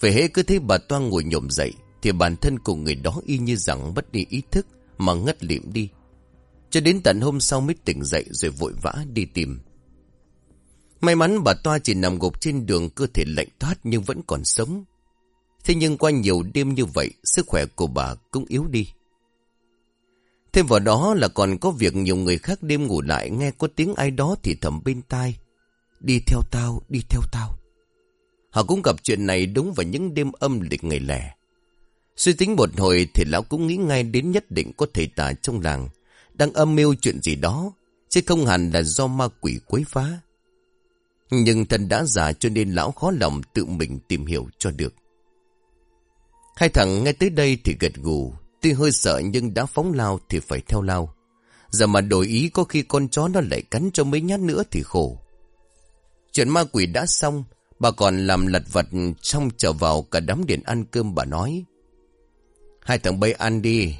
về hễ cứ thấy bà Toa ngồi nhổm dậy, thì bản thân của người đó y như rằng mất đi ý thức mà ngất liệm đi. Cho đến tận hôm sau mới tỉnh dậy rồi vội vã đi tìm. May mắn bà Toa chỉ nằm gục trên đường cơ thể lạnh thoát nhưng vẫn còn sống. Thế nhưng qua nhiều đêm như vậy, sức khỏe của bà cũng yếu đi. Thêm vào đó là còn có việc nhiều người khác đêm ngủ lại nghe có tiếng ai đó thì thầm bên tai. Đi theo tao, đi theo tao. Họ cũng gặp chuyện này đúng vào những đêm âm lịch ngày lẻ. Suy tính một hồi thì lão cũng nghĩ ngay đến nhất định có thầy tà trong làng. Đang âm mưu chuyện gì đó, chứ không hẳn là do ma quỷ quấy phá. Nhưng thân đã già cho nên lão khó lòng tự mình tìm hiểu cho được. Hai thằng nghe tới đây thì gật gù, Tuy hơi sợ nhưng đã phóng lao thì phải theo lao. Giờ mà đổi ý có khi con chó nó lại cắn cho mấy nhát nữa thì khổ. Chuyện ma quỷ đã xong, bà còn làm lật vật xong trở vào cả đám điện ăn cơm bà nói. Hai thằng bay ăn đi.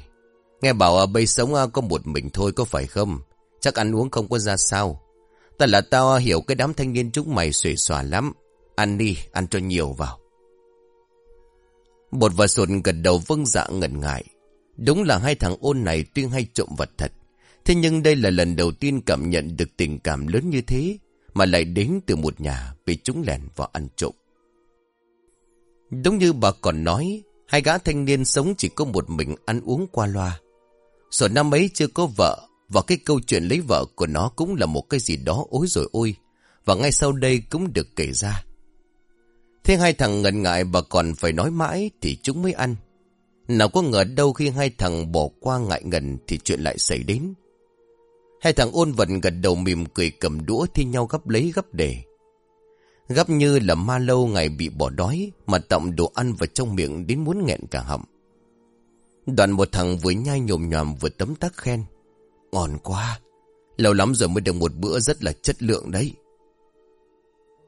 Nghe bảo ở bay sống à, có một mình thôi có phải không? Chắc ăn uống không có ra sao. Ta là tao à, hiểu cái đám thanh niên chúng mày xuể xòa lắm. Ăn đi, ăn cho nhiều vào. Bột và sột gật đầu vâng dạ ngẩn ngại. Đúng là hai thằng ôn này tuy hay trộm vật thật. Thế nhưng đây là lần đầu tiên cảm nhận được tình cảm lớn như thế. Mà lại đến từ một nhà bị chúng lèn vào ăn trộm. Đúng như bà còn nói, hai gã thanh niên sống chỉ có một mình ăn uống qua loa. Rồi năm ấy chưa có vợ, và cái câu chuyện lấy vợ của nó cũng là một cái gì đó ối rồi ôi. và ngay sau đây cũng được kể ra. Thế hai thằng ngần ngại bà còn phải nói mãi thì chúng mới ăn. Nào có ngờ đâu khi hai thằng bỏ qua ngại ngần thì chuyện lại xảy đến. Hai thằng ôn vận gật đầu mỉm cười cầm đũa thi nhau gấp lấy gấp để. Gấp như là ma lâu ngày bị bỏ đói mà tọng đồ ăn vào trong miệng đến muốn nghẹn cả họng. Đoạn một thằng vừa nhai nhồm nhòm vừa tấm tắc khen. Ngon quá. Lâu lắm rồi mới được một bữa rất là chất lượng đấy.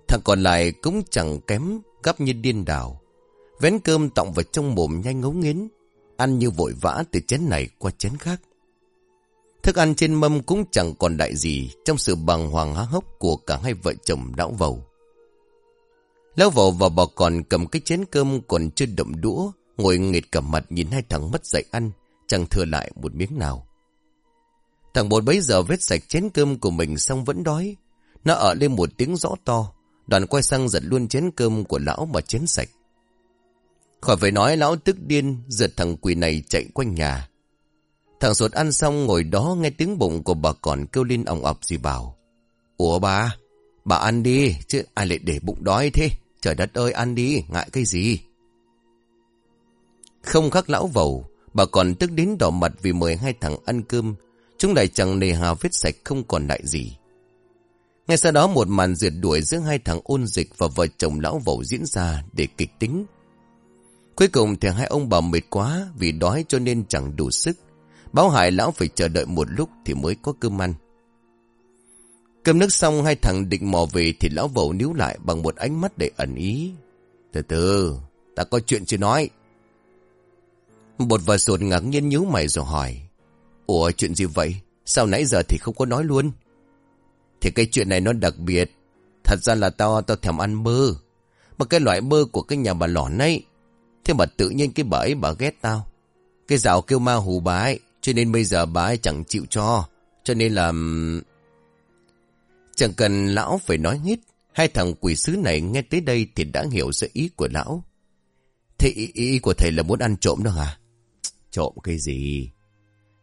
Thằng còn lại cũng chẳng kém gấp như điên đảo. Vén cơm tọng vào trong mồm nhanh ngấu nghiến. Ăn như vội vã từ chén này qua chén khác. Thức ăn trên mâm cũng chẳng còn đại gì trong sự bằng hoàng há hốc của cả hai vợ chồng lão vầu. Lão vầu và bà còn cầm cái chén cơm còn chưa đậm đũa, ngồi nghệt cả mặt nhìn hai thằng mất dậy ăn, chẳng thừa lại một miếng nào. Thằng bột bấy giờ vết sạch chén cơm của mình xong vẫn đói. Nó ở lên một tiếng rõ to, đoàn quay sang giật luôn chén cơm của lão mà chén sạch. Khỏi phải nói lão tức điên, giật thằng quỷ này chạy quanh nhà. Thằng sột ăn xong ngồi đó nghe tiếng bụng của bà còn kêu lên ỏng ọc gì bảo. Ủa bà, bà ăn đi, chứ ai lại để bụng đói thế? Trời đất ơi ăn đi, ngại cái gì? Không khắc lão vầu, bà còn tức đến đỏ mặt vì mời hai thằng ăn cơm. Chúng lại chẳng nề hà vết sạch không còn lại gì. Ngay sau đó một màn diệt đuổi giữa hai thằng ôn dịch và vợ chồng lão vầu diễn ra để kịch tính. Cuối cùng thì hai ông bà mệt quá vì đói cho nên chẳng đủ sức. Báo hại lão phải chờ đợi một lúc thì mới có cơm ăn. Cơm nước xong hai thằng định mò về thì lão vẩu níu lại bằng một ánh mắt để ẩn ý. Từ từ, ta có chuyện chưa nói. Bột và sột ngạc nhiên nhíu mày rồi hỏi. Ủa chuyện gì vậy? Sao nãy giờ thì không có nói luôn? Thì cái chuyện này nó đặc biệt. Thật ra là tao tao thèm ăn bơ. Mà cái loại bơ của cái nhà bà lỏn ấy. Thế mà tự nhiên cái bà ấy bà ghét tao. Cái dạo kêu ma hù bà ấy. Cho nên bây giờ bà ấy chẳng chịu cho. Cho nên là... Chẳng cần lão phải nói hết. Hai thằng quỷ sứ này nghe tới đây thì đã hiểu sự ý của lão. Thế ý, ý của thầy là muốn ăn trộm đó hả? Trộm cái gì?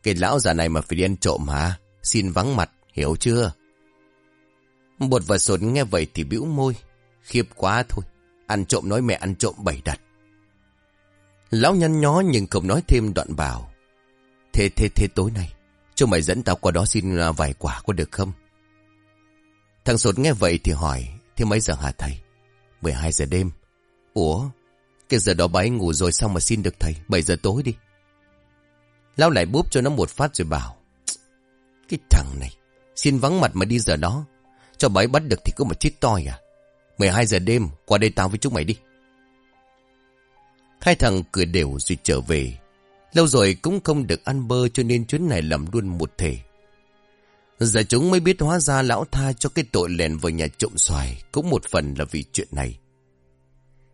Cái lão già này mà phải đi ăn trộm hả? Xin vắng mặt, hiểu chưa? Bột và sột nghe vậy thì bĩu môi. Khiếp quá thôi. Ăn trộm nói mẹ ăn trộm bảy đặt. Lão nhăn nhó nhưng không nói thêm đoạn bảo. Thế thế thế tối nay, cho mày dẫn tao qua đó xin à, vài quả có được không? Thằng sột nghe vậy thì hỏi, thế mấy giờ hả thầy? 12 giờ đêm. Ủa, cái giờ đó bà ấy ngủ rồi sao mà xin được thầy, 7 giờ tối đi. Lão lại búp cho nó một phát rồi bảo. Cái thằng này, xin vắng mặt mà đi giờ đó. Cho bà ấy bắt được thì có mà chết toi à. 12 giờ đêm, qua đây tao với chúng mày đi. Hai thằng cười đều rồi trở về. Lâu rồi cũng không được ăn bơ cho nên chuyến này làm luôn một thể. Giờ chúng mới biết hóa ra lão tha cho cái tội lèn vào nhà trộm xoài cũng một phần là vì chuyện này.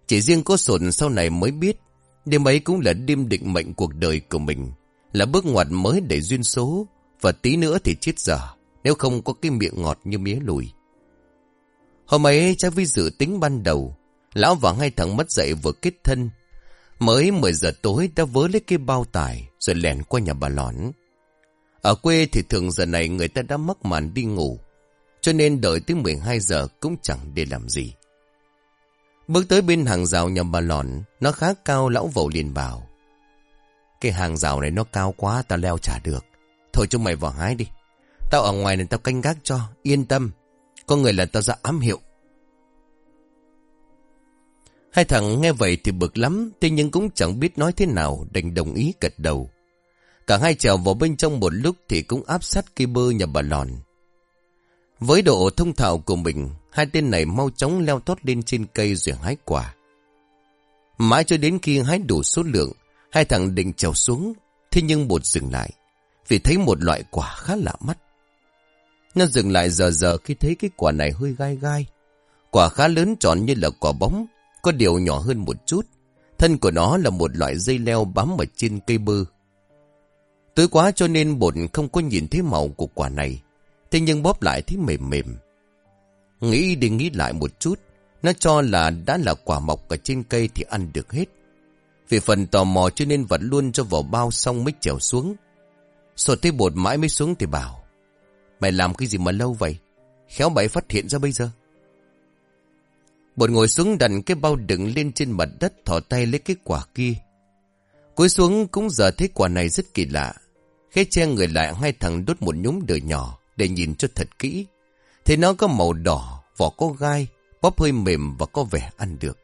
Chỉ riêng có sồn sau này mới biết, đêm ấy cũng là đêm định mệnh cuộc đời của mình. Là bước ngoặt mới để duyên số, và tí nữa thì chết dở, nếu không có cái miệng ngọt như mía lùi. Hôm ấy cha với dự tính ban đầu, lão và hai thằng mất dậy vừa kết thân Mới 10 giờ tối đã vớ lấy cái bao tải rồi lèn qua nhà bà lón. Ở quê thì thường giờ này người ta đã mắc màn đi ngủ. Cho nên đợi tới 12 giờ cũng chẳng để làm gì. Bước tới bên hàng rào nhà bà lòn, nó khá cao lão vầu liền bảo. Cái hàng rào này nó cao quá tao leo trả được. Thôi cho mày vào hái đi. Tao ở ngoài này tao canh gác cho, yên tâm. Có người là tao ra ám hiệu. Hai thằng nghe vậy thì bực lắm, thế nhưng cũng chẳng biết nói thế nào, đành đồng ý gật đầu. Cả hai trèo vào bên trong một lúc thì cũng áp sát cây bơ nhà bà lòn. Với độ thông thạo của mình, hai tên này mau chóng leo tót lên trên cây rồi hái quả. Mãi cho đến khi hái đủ số lượng, hai thằng định trèo xuống, thế nhưng bột dừng lại, vì thấy một loại quả khá lạ mắt. Nó dừng lại giờ giờ khi thấy cái quả này hơi gai gai. Quả khá lớn tròn như là quả bóng, có điều nhỏ hơn một chút. Thân của nó là một loại dây leo bám ở trên cây bơ. Tối quá cho nên bột không có nhìn thấy màu của quả này. Thế nhưng bóp lại thấy mềm mềm. Nghĩ đi nghĩ lại một chút. Nó cho là đã là quả mọc ở trên cây thì ăn được hết. Vì phần tò mò cho nên vật luôn cho vào bao xong mới trèo xuống. Sột thấy bột mãi mới xuống thì bảo. Mày làm cái gì mà lâu vậy? Khéo mày phát hiện ra bây giờ. Bột ngồi xuống đặt cái bao đựng lên trên mặt đất thỏ tay lấy cái quả kia. Cúi xuống cũng giờ thấy quả này rất kỳ lạ. Khẽ che người lại hai thằng đốt một nhúng đời nhỏ để nhìn cho thật kỹ. Thế nó có màu đỏ, vỏ có gai, bóp hơi mềm và có vẻ ăn được.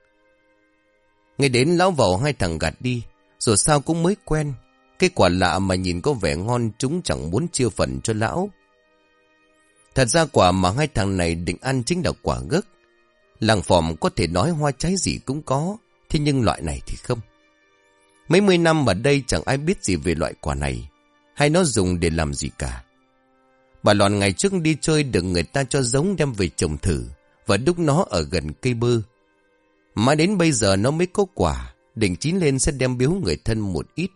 Ngày đến lão vào hai thằng gạt đi, rồi sao cũng mới quen. Cái quả lạ mà nhìn có vẻ ngon chúng chẳng muốn chia phần cho lão. Thật ra quả mà hai thằng này định ăn chính là quả gấc. Làng phòm có thể nói hoa trái gì cũng có, thế nhưng loại này thì không. Mấy mươi năm ở đây chẳng ai biết gì về loại quả này, hay nó dùng để làm gì cả. Bà lòn ngày trước đi chơi được người ta cho giống đem về trồng thử, và đúc nó ở gần cây bơ. Mà đến bây giờ nó mới có quả, đỉnh chín lên sẽ đem biếu người thân một ít.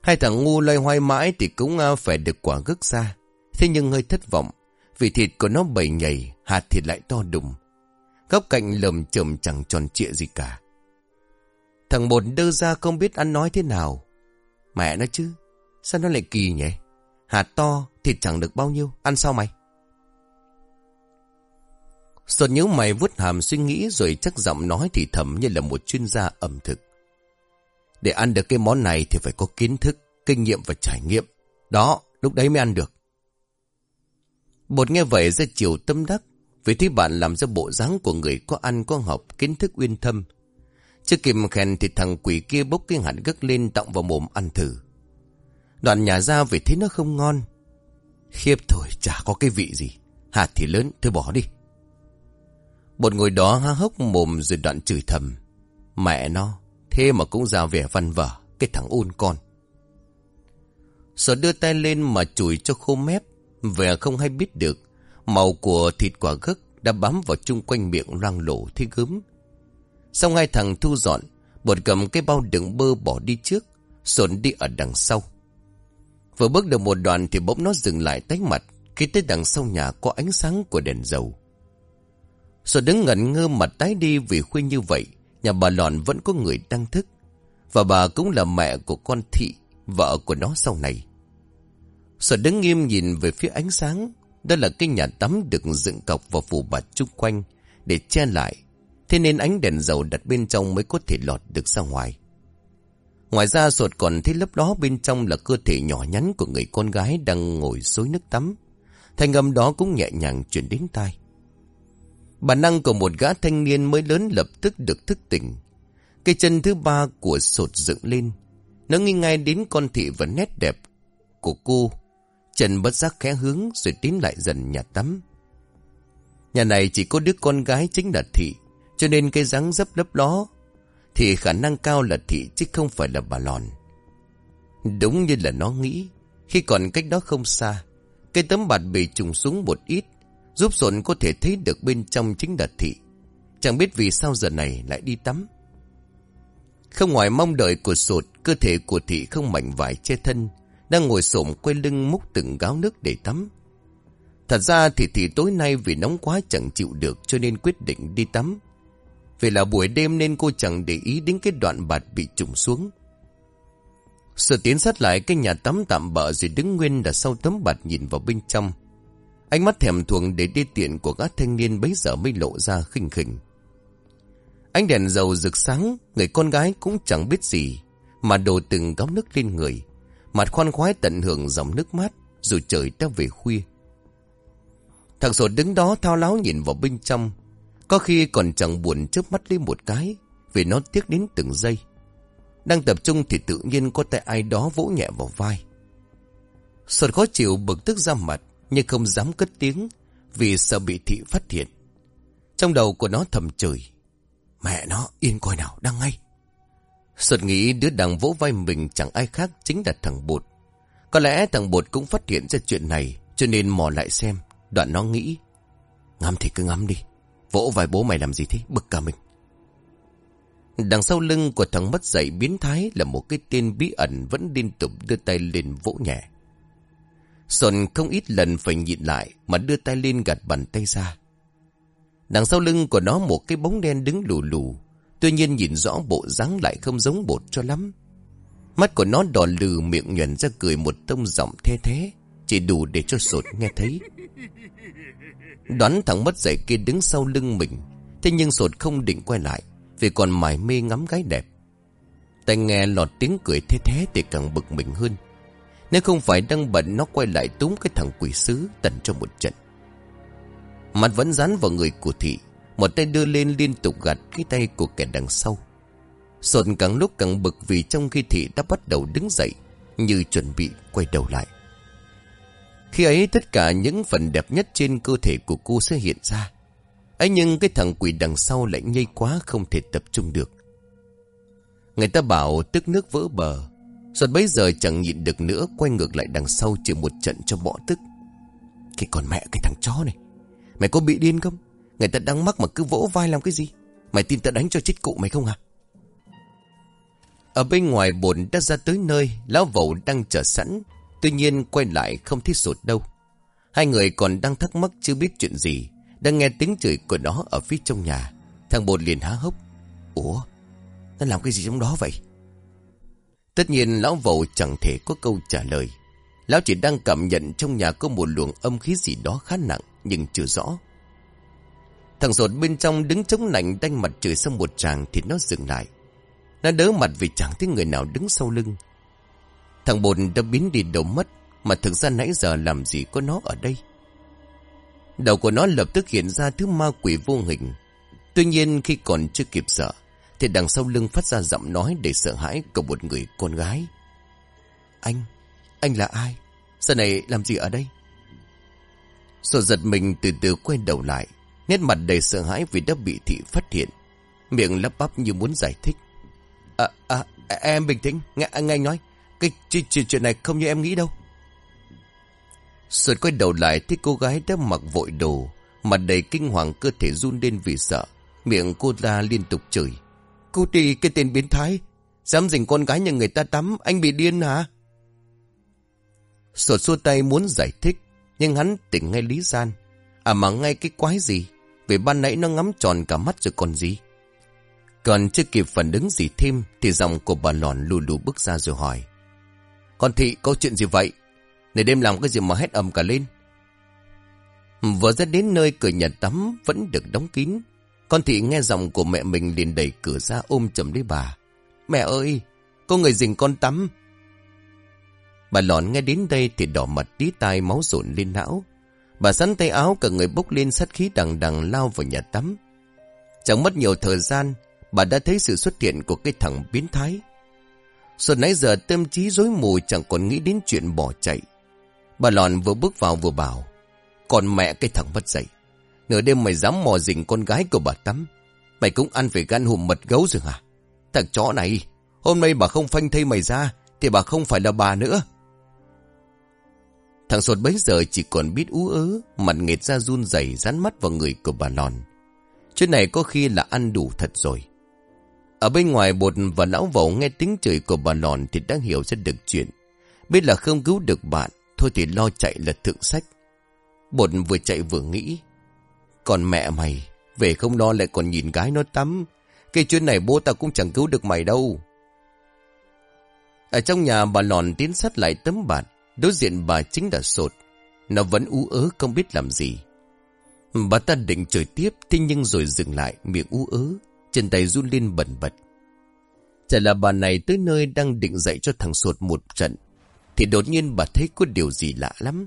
Hai thằng ngu loay hoay mãi thì cũng à, phải được quả gức ra. Thế nhưng hơi thất vọng, vì thịt của nó bầy nhầy, hạt thịt lại to đùng. Góc cạnh lầm chầm chẳng tròn trịa gì cả. Thằng một đưa ra không biết ăn nói thế nào. Mẹ nó chứ, sao nó lại kỳ nhỉ? Hạt to, thịt chẳng được bao nhiêu, ăn sao mày? Sột nhớ mày vuốt hàm suy nghĩ rồi chắc giọng nói thì thầm như là một chuyên gia ẩm thực. Để ăn được cái món này thì phải có kiến thức, kinh nghiệm và trải nghiệm. Đó, lúc đấy mới ăn được. Bột nghe vậy ra chiều tâm đắc, vì thấy bạn làm ra bộ dáng của người có ăn có học, kiến thức uyên thâm. Chưa kịp khen thì thằng quỷ kia bốc cái hạt gấc lên tọng vào mồm ăn thử. Đoạn nhà ra vì thấy nó không ngon. Khiếp thôi, chả có cái vị gì. Hạt thì lớn, thôi bỏ đi. Bột ngồi đó há hốc mồm rồi đoạn chửi thầm. Mẹ nó, thế mà cũng ra vẻ văn vở, cái thằng ôn con. Sở đưa tay lên mà chùi cho khô mép, vẻ không hay biết được. Màu của thịt quả gấc đã bám vào chung quanh miệng loang lổ thế gớm. Sau hai thằng thu dọn, bột cầm cái bao đựng bơ bỏ đi trước, sồn đi ở đằng sau. Vừa bước được một đoạn thì bỗng nó dừng lại tách mặt khi tới đằng sau nhà có ánh sáng của đèn dầu. Rồi đứng ngẩn ngơ mặt tái đi vì khuya như vậy, nhà bà Lòn vẫn có người đang thức. Và bà cũng là mẹ của con Thị, vợ của nó sau này. Rồi đứng nghiêm nhìn về phía ánh sáng, đó là cái nhà tắm được dựng cọc và phủ bạt chung quanh để che lại. Thế nên ánh đèn dầu đặt bên trong mới có thể lọt được ra ngoài. Ngoài ra sột còn thấy lớp đó bên trong là cơ thể nhỏ nhắn của người con gái đang ngồi xối nước tắm. Thanh âm đó cũng nhẹ nhàng chuyển đến tai. Bản năng của một gã thanh niên mới lớn lập tức được thức tỉnh. Cây chân thứ ba của sột dựng lên. Nó nghi ngay đến con thị và nét đẹp của cô. Trần bất giác khẽ hướng rồi tiến lại dần nhà tắm. Nhà này chỉ có đứa con gái chính là thị. Cho nên cây dáng dấp lấp ló. Thì khả năng cao là thị chứ không phải là bà lòn. Đúng như là nó nghĩ. Khi còn cách đó không xa. Cây tấm bạt bị trùng xuống một ít Giúp dồn có thể thấy được bên trong chính là thị. Chẳng biết vì sao giờ này lại đi tắm. Không ngoài mong đợi của sột, cơ thể của thị không mảnh vải che thân, đang ngồi xổm quay lưng múc từng gáo nước để tắm. Thật ra thì thì tối nay vì nóng quá chẳng chịu được cho nên quyết định đi tắm. Vì là buổi đêm nên cô chẳng để ý đến cái đoạn bạt bị trùng xuống. Sự tiến sát lại cái nhà tắm tạm bỡ rồi đứng nguyên là sau tấm bạt nhìn vào bên trong. Ánh mắt thèm thuồng để đi tiện của các thanh niên bấy giờ mới lộ ra khinh khỉnh. Ánh đèn dầu rực sáng, người con gái cũng chẳng biết gì, mà đổ từng gáo nước lên người. Mặt khoan khoái tận hưởng dòng nước mát, dù trời đã về khuya. Thằng sột đứng đó thao láo nhìn vào bên trong, có khi còn chẳng buồn chớp mắt lên một cái, vì nó tiếc đến từng giây. Đang tập trung thì tự nhiên có tay ai đó vỗ nhẹ vào vai. Sột khó chịu bực tức ra mặt, nhưng không dám cất tiếng vì sợ bị thị phát hiện. Trong đầu của nó thầm chửi. Mẹ nó yên coi nào đang ngay. Sột nghĩ đứa đang vỗ vai mình chẳng ai khác chính là thằng Bột. Có lẽ thằng Bột cũng phát hiện ra chuyện này, cho nên mò lại xem. Đoạn nó nghĩ. Ngắm thì cứ ngắm đi. Vỗ vai bố mày làm gì thế? Bực cả mình. Đằng sau lưng của thằng mất dậy biến thái là một cái tên bí ẩn vẫn liên tục đưa tay lên vỗ nhẹ. Sồn không ít lần phải nhịn lại mà đưa tay lên gạt bàn tay ra. Đằng sau lưng của nó một cái bóng đen đứng lù lù. Tuy nhiên nhìn rõ bộ dáng lại không giống bột cho lắm. Mắt của nó đỏ lừ, miệng nhuận ra cười một tông giọng thê thế. Chỉ đủ để cho sột nghe thấy. Đoán thằng mất dậy kia đứng sau lưng mình. Thế nhưng sột không định quay lại, Vì còn mải mê ngắm gái đẹp Tai nghe lọt tiếng cười thế thế Thì càng bực mình hơn Nếu không phải đang bận, nó quay lại túm cái thằng quỷ sứ Tần cho một trận Mặt vẫn dán vào người của thị một tay đưa lên liên tục gạt cái tay của kẻ đằng sau. Sột càng lúc càng bực vì trong khi thị đã bắt đầu đứng dậy, Như chuẩn bị quay đầu lại. Khi ấy tất cả những phần đẹp nhất trên cơ thể của cô sẽ hiện ra. Ấy nhưng cái thằng quỷ đằng sau lại nhây quá không thể tập trung được. Người ta bảo tức nước vỡ bờ. Rồi bấy giờ chẳng nhịn được nữa, Quay ngược lại đằng sau chịu một trận cho bỏ tức. Cái con mẹ, cái thằng chó này Mày có bị điên không? Người ta đang mắc mà cứ vỗ vai làm cái gì? Mày tin ta đánh cho chết cụ mày không à Ở bên ngoài bồn đã ra tới nơi, Lão vẩu đang chờ sẵn. Tuy nhiên quay lại không thấy sột đâu. Hai người còn đang thắc mắc chưa biết chuyện gì. Đang nghe tiếng chửi của nó ở phía trong nhà. Thằng bồn liền há hốc. Ủa? Nó làm cái gì trong đó vậy? Tất nhiên lão vẩu chẳng thể có câu trả lời. Lão chỉ đang cảm nhận trong nhà có một luồng âm khí gì đó khá nặng, Nhưng chưa rõ. Thằng rột bên trong đứng chống lạnh đanh mặt chửi sang một tràng thì nó dừng lại Nó đỡ mặt vì chẳng thấy người nào đứng sau lưng Thằng bồn đã biến đi đầu mất Mà thực ra nãy giờ làm gì có nó ở đây Đầu của nó lập tức hiện ra thứ ma quỷ vô hình Tuy nhiên khi còn chưa kịp sợ thì đằng sau lưng phát ra giọng nói để sợ hãi của một người con gái. Anh, anh là ai? Giờ này làm gì ở đây? Sổ giật mình từ từ quay đầu lại. Nét mặt đầy sợ hãi vì đã bị thị phát hiện. Miệng lắp bắp như muốn giải thích. À, à, em bình tĩnh. Nghe, nghe anh nói. Cái chuyện, chuyện này không như em nghĩ đâu. Sợt quay đầu lại thấy cô gái đã mặc vội đồ. Mặt đầy kinh hoàng cơ thể run lên vì sợ. Miệng cô ta liên tục chửi. Cô đi cái tên biến thái. Dám dình con gái nhà người ta tắm, anh bị điên hả? Sột xua tay muốn giải thích, nhưng hắn tỉnh ngay lý gian. À mà ngay cái quái gì? Vì ban nãy nó ngắm tròn cả mắt rồi còn gì? Còn chưa kịp phản ứng gì thêm, thì giọng của bà lòn lù lù bước ra rồi hỏi. Con thị có chuyện gì vậy? Này đêm làm cái gì mà hét ầm cả lên? Vừa ra đến nơi cửa nhà tắm vẫn được đóng kín. Con thị nghe giọng của mẹ mình liền đẩy cửa ra ôm chầm lấy bà. Mẹ ơi, có người dình con tắm. Bà lòn nghe đến đây thì đỏ mặt tí tai máu rộn lên não. Bà sắn tay áo cả người bốc lên sát khí đằng đằng lao vào nhà tắm. Chẳng mất nhiều thời gian, bà đã thấy sự xuất hiện của cái thằng biến thái. Rồi nãy giờ tâm trí rối mù chẳng còn nghĩ đến chuyện bỏ chạy. Bà lòn vừa bước vào vừa bảo, còn mẹ cái thằng mất dậy. Nửa đêm mày dám mò rình con gái của bà Tắm. Mày cũng ăn phải gan hùm mật gấu rồi hả? Thằng chó này, hôm nay bà không phanh thay mày ra, thì bà không phải là bà nữa. Thằng sột bấy giờ chỉ còn biết ú ớ, mặt nghệt ra run rẩy dán mắt vào người của bà Lòn. Chuyện này có khi là ăn đủ thật rồi. Ở bên ngoài bột và lão vẩu nghe tiếng chửi của bà Lòn thì đã hiểu ra được chuyện. Biết là không cứu được bạn, thôi thì lo chạy là thượng sách. Bột vừa chạy vừa nghĩ. Còn mẹ mày, về không lo lại còn nhìn gái nó tắm. Cái chuyện này bố ta cũng chẳng cứu được mày đâu. Ở trong nhà bà lòn tiến sát lại tấm bạt, đối diện bà chính là sột. Nó vẫn ú ớ không biết làm gì. Bà ta định trời tiếp, thế nhưng rồi dừng lại, miệng ú ớ, chân tay run lên bẩn bật. Chả là bà này tới nơi đang định dạy cho thằng sột một trận, thì đột nhiên bà thấy có điều gì lạ lắm.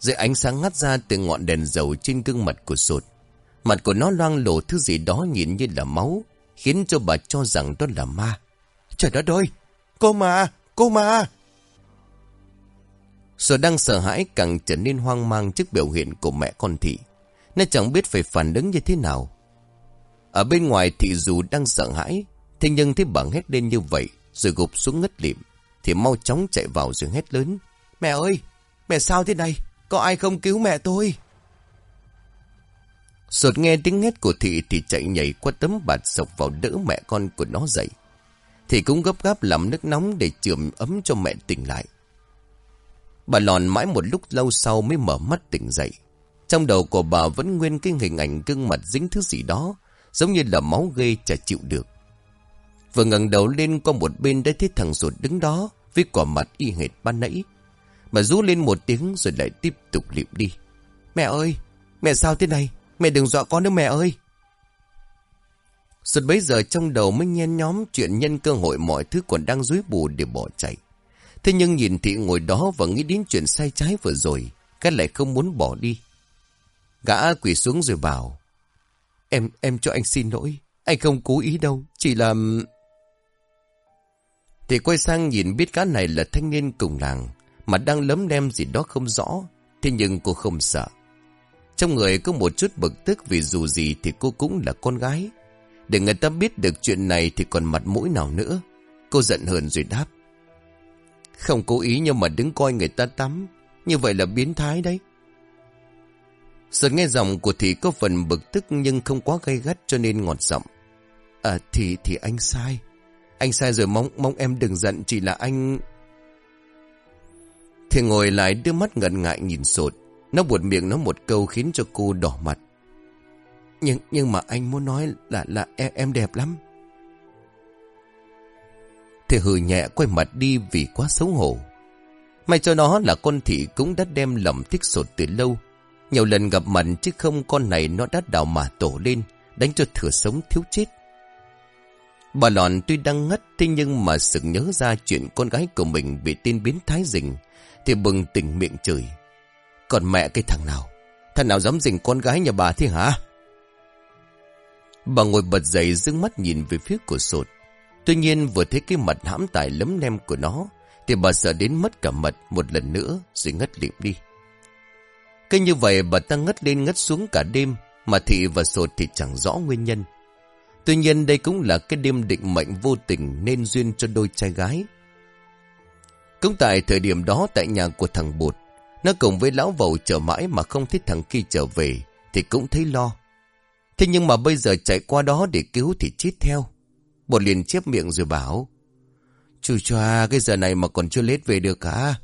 Dưới ánh sáng ngắt ra từ ngọn đèn dầu trên gương mặt của sột. Mặt của nó loang lổ thứ gì đó nhìn như là máu, khiến cho bà cho rằng đó là ma. Trời đất ơi! Cô ma! Cô ma! Sột đang sợ hãi càng trở nên hoang mang trước biểu hiện của mẹ con thị. Nó chẳng biết phải phản ứng như thế nào. Ở bên ngoài thị dù đang sợ hãi, thế nhưng thấy bằng hét lên như vậy, rồi gục xuống ngất lịm, thì mau chóng chạy vào rồi hét lớn. Mẹ ơi! Mẹ sao thế này? Có ai không cứu mẹ tôi? Sột nghe tiếng hét của thị thì chạy nhảy qua tấm bạt sọc vào đỡ mẹ con của nó dậy. Thì cũng gấp gáp làm nước nóng để chườm ấm cho mẹ tỉnh lại. Bà lòn mãi một lúc lâu sau mới mở mắt tỉnh dậy. Trong đầu của bà vẫn nguyên cái hình ảnh gương mặt dính thứ gì đó, giống như là máu ghê chả chịu được. Vừa ngẩng đầu lên qua một bên đã thấy thằng ruột đứng đó, với quả mặt y hệt ban nãy. Mà rú lên một tiếng rồi lại tiếp tục liệm đi. Mẹ ơi! Mẹ sao thế này? Mẹ đừng dọa con nữa mẹ ơi! Suốt bấy giờ trong đầu mới nhen nhóm chuyện nhân cơ hội mọi thứ còn đang dối bù để bỏ chạy. Thế nhưng nhìn thị ngồi đó và nghĩ đến chuyện sai trái vừa rồi, cái lại không muốn bỏ đi. Gã quỳ xuống rồi bảo. Em, em cho anh xin lỗi. Anh không cố ý đâu, chỉ là... Thì quay sang nhìn biết cá này là thanh niên cùng làng, mà đang lấm đem gì đó không rõ. Thế nhưng cô không sợ. Trong người có một chút bực tức vì dù gì thì cô cũng là con gái. Để người ta biết được chuyện này thì còn mặt mũi nào nữa. Cô giận hờn rồi đáp. Không cố ý nhưng mà đứng coi người ta tắm. Như vậy là biến thái đấy. sơn nghe giọng của thị có phần bực tức nhưng không quá gay gắt cho nên ngọt giọng. À thì thì anh sai. Anh sai rồi mong mong em đừng giận chỉ là anh... Thì ngồi lại đưa mắt ngần ngại nhìn sột. Nó buột miệng nó một câu khiến cho cô đỏ mặt. Nhưng nhưng mà anh muốn nói là là em, em đẹp lắm. Thì hừ nhẹ quay mặt đi vì quá xấu hổ. May cho nó là con thị cũng đã đem lòng thích sột từ lâu. Nhiều lần gặp mặt chứ không con này nó đã đào mà tổ lên, đánh cho thừa sống thiếu chết. Bà lòn tuy đang ngất thế nhưng mà sự nhớ ra chuyện con gái của mình bị tin biến thái rình, thì bừng tỉnh miệng chửi. Còn mẹ cái thằng nào, thằng nào dám rình con gái nhà bà thế hả? Bà ngồi bật dậy dưng mắt nhìn về phía của sột. Tuy nhiên vừa thấy cái mặt hãm tài lấm nem của nó, thì bà sợ đến mất cả mật một lần nữa rồi ngất lịm đi. Cái như vậy bà ta ngất lên ngất xuống cả đêm, mà thị và sột thì chẳng rõ nguyên nhân. Tuy nhiên đây cũng là cái đêm định mệnh vô tình nên duyên cho đôi trai gái. Cũng tại thời điểm đó tại nhà của thằng Bột, nó cùng với lão vầu chờ mãi mà không thấy thằng kia trở về thì cũng thấy lo. Thế nhưng mà bây giờ chạy qua đó để cứu thì chết theo. Bột liền chép miệng rồi bảo. Chú choa cái giờ này mà còn chưa lết về được cả.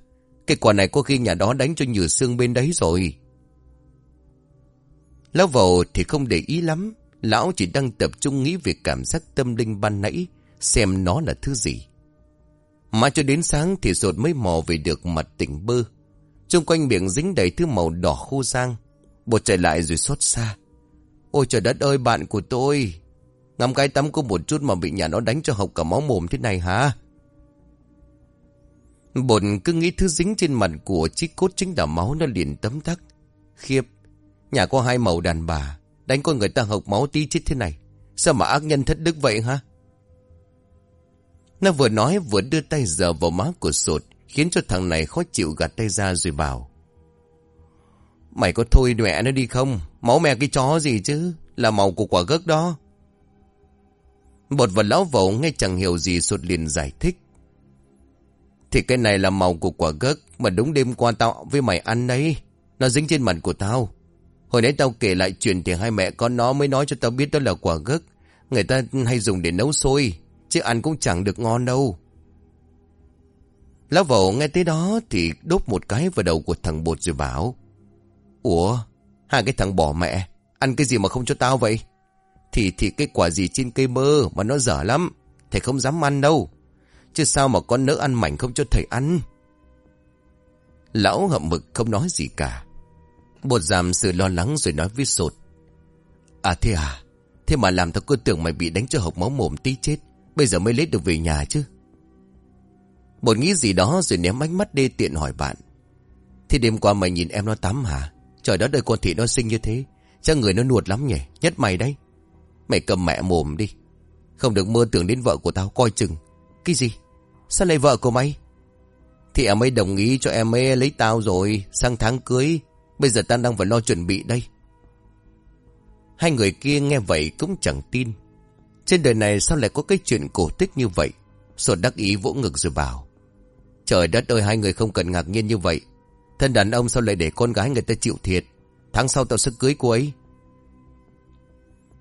Cái quả này có khi nhà đó đánh cho nhử xương bên đấy rồi. Lão vầu thì không để ý lắm. Lão chỉ đang tập trung nghĩ về cảm giác tâm linh ban nãy, xem nó là thứ gì. Mà cho đến sáng thì rột mới mò về được mặt tỉnh bơ. Trung quanh miệng dính đầy thứ màu đỏ khô sang. Bột chạy lại rồi xót xa. Ôi trời đất ơi bạn của tôi. Ngắm cái tắm có một chút mà bị nhà nó đánh cho học cả máu mồm thế này hả? Bột cứ nghĩ thứ dính trên mặt của chiếc cốt chính là máu nó liền tấm tắc. Khiếp, nhà có hai màu đàn bà. Đánh con người ta hộc máu tí chết thế này Sao mà ác nhân thất đức vậy hả Nó vừa nói vừa đưa tay giờ vào má của sột Khiến cho thằng này khó chịu gạt tay ra rồi bảo Mày có thôi mẹ nó đi không Máu mẹ cái chó gì chứ Là màu của quả gấc đó Bột và lão vẩu nghe chẳng hiểu gì sụt liền giải thích Thì cái này là màu của quả gấc Mà đúng đêm qua tao với mày ăn đấy Nó dính trên mặt của tao Hồi nãy tao kể lại chuyện thì hai mẹ con nó mới nói cho tao biết đó là quả gấc. Người ta hay dùng để nấu xôi, chứ ăn cũng chẳng được ngon đâu. Lão vẩu nghe tới đó thì đốt một cái vào đầu của thằng bột rồi bảo. Ủa, hai cái thằng bỏ mẹ, ăn cái gì mà không cho tao vậy? Thì thì cái quả gì trên cây mơ mà nó dở lắm, thầy không dám ăn đâu. Chứ sao mà con nỡ ăn mảnh không cho thầy ăn? Lão hậm mực không nói gì cả. Bột giảm sự lo lắng rồi nói với sột. À thế à? Thế mà làm tao cứ tưởng mày bị đánh cho hộc máu mồm tí chết. Bây giờ mới lấy được về nhà chứ. Bột nghĩ gì đó rồi ném ánh mắt đê tiện hỏi bạn. Thế đêm qua mày nhìn em nó tắm hả? Trời đó đời con thị nó xinh như thế. Chắc người nó nuột lắm nhỉ? Nhất mày đấy. Mày cầm mẹ mồm đi. Không được mơ tưởng đến vợ của tao, coi chừng. Cái gì? Sao lại vợ của mày? Thì em ấy đồng ý cho em ấy lấy tao rồi. Sang tháng cưới Bây giờ tao đang phải lo chuẩn bị đây. Hai người kia nghe vậy cũng chẳng tin. Trên đời này sao lại có cái chuyện cổ tích như vậy? Sột đắc ý vỗ ngực rồi bảo. Trời đất ơi, hai người không cần ngạc nhiên như vậy. Thân đàn ông sao lại để con gái người ta chịu thiệt. Tháng sau tao sẽ cưới cô ấy.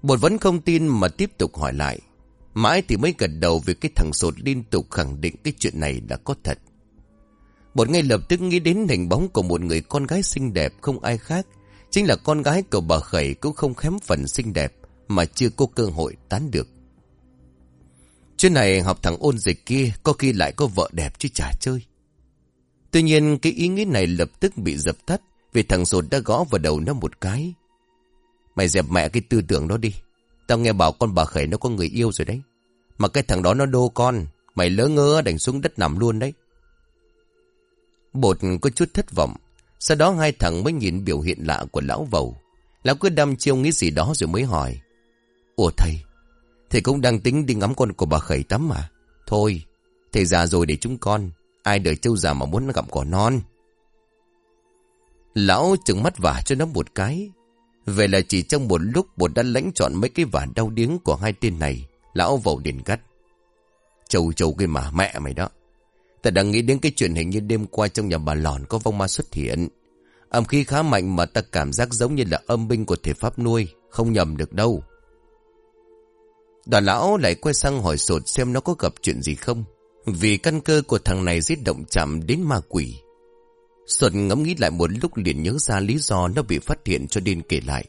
Bột vẫn không tin mà tiếp tục hỏi lại. Mãi thì mới gật đầu vì cái thằng sột liên tục khẳng định cái chuyện này đã có thật. Bột ngay lập tức nghĩ đến hình bóng của một người con gái xinh đẹp không ai khác. Chính là con gái của bà Khẩy cũng không khém phần xinh đẹp mà chưa có cơ hội tán được. Chuyện này học thằng ôn dịch kia có khi lại có vợ đẹp chứ chả chơi. Tuy nhiên cái ý nghĩ này lập tức bị dập tắt vì thằng Sột đã gõ vào đầu nó một cái. Mày dẹp mẹ cái tư tưởng đó đi. Tao nghe bảo con bà khẩy nó có người yêu rồi đấy. Mà cái thằng đó nó đô con. Mày lỡ ngơ đánh xuống đất nằm luôn đấy. Bột có chút thất vọng. Sau đó hai thằng mới nhìn biểu hiện lạ của lão vầu. Lão cứ đăm chiêu nghĩ gì đó rồi mới hỏi. Ủa thầy, thầy cũng đang tính đi ngắm con của bà khẩy tắm mà. Thôi, thầy già rồi để chúng con. Ai đợi châu già mà muốn gặp cỏ non. Lão trừng mắt vả cho nó một cái. Vậy là chỉ trong một lúc bột đã lãnh chọn mấy cái vả đau điếng của hai tên này. Lão vầu điền gắt. Châu châu cái mà mẹ mày đó. Ta đang nghĩ đến cái chuyện hình như đêm qua trong nhà bà lòn có vong ma xuất hiện. Âm khí khá mạnh mà ta cảm giác giống như là âm binh của thể pháp nuôi. Không nhầm được đâu. Đoàn lão lại quay sang hỏi sột xem nó có gặp chuyện gì không. Vì căn cơ của thằng này giết động chạm đến ma quỷ. Xuân ngẫm nghĩ lại một lúc liền nhớ ra lý do nó bị phát hiện cho nên kể lại.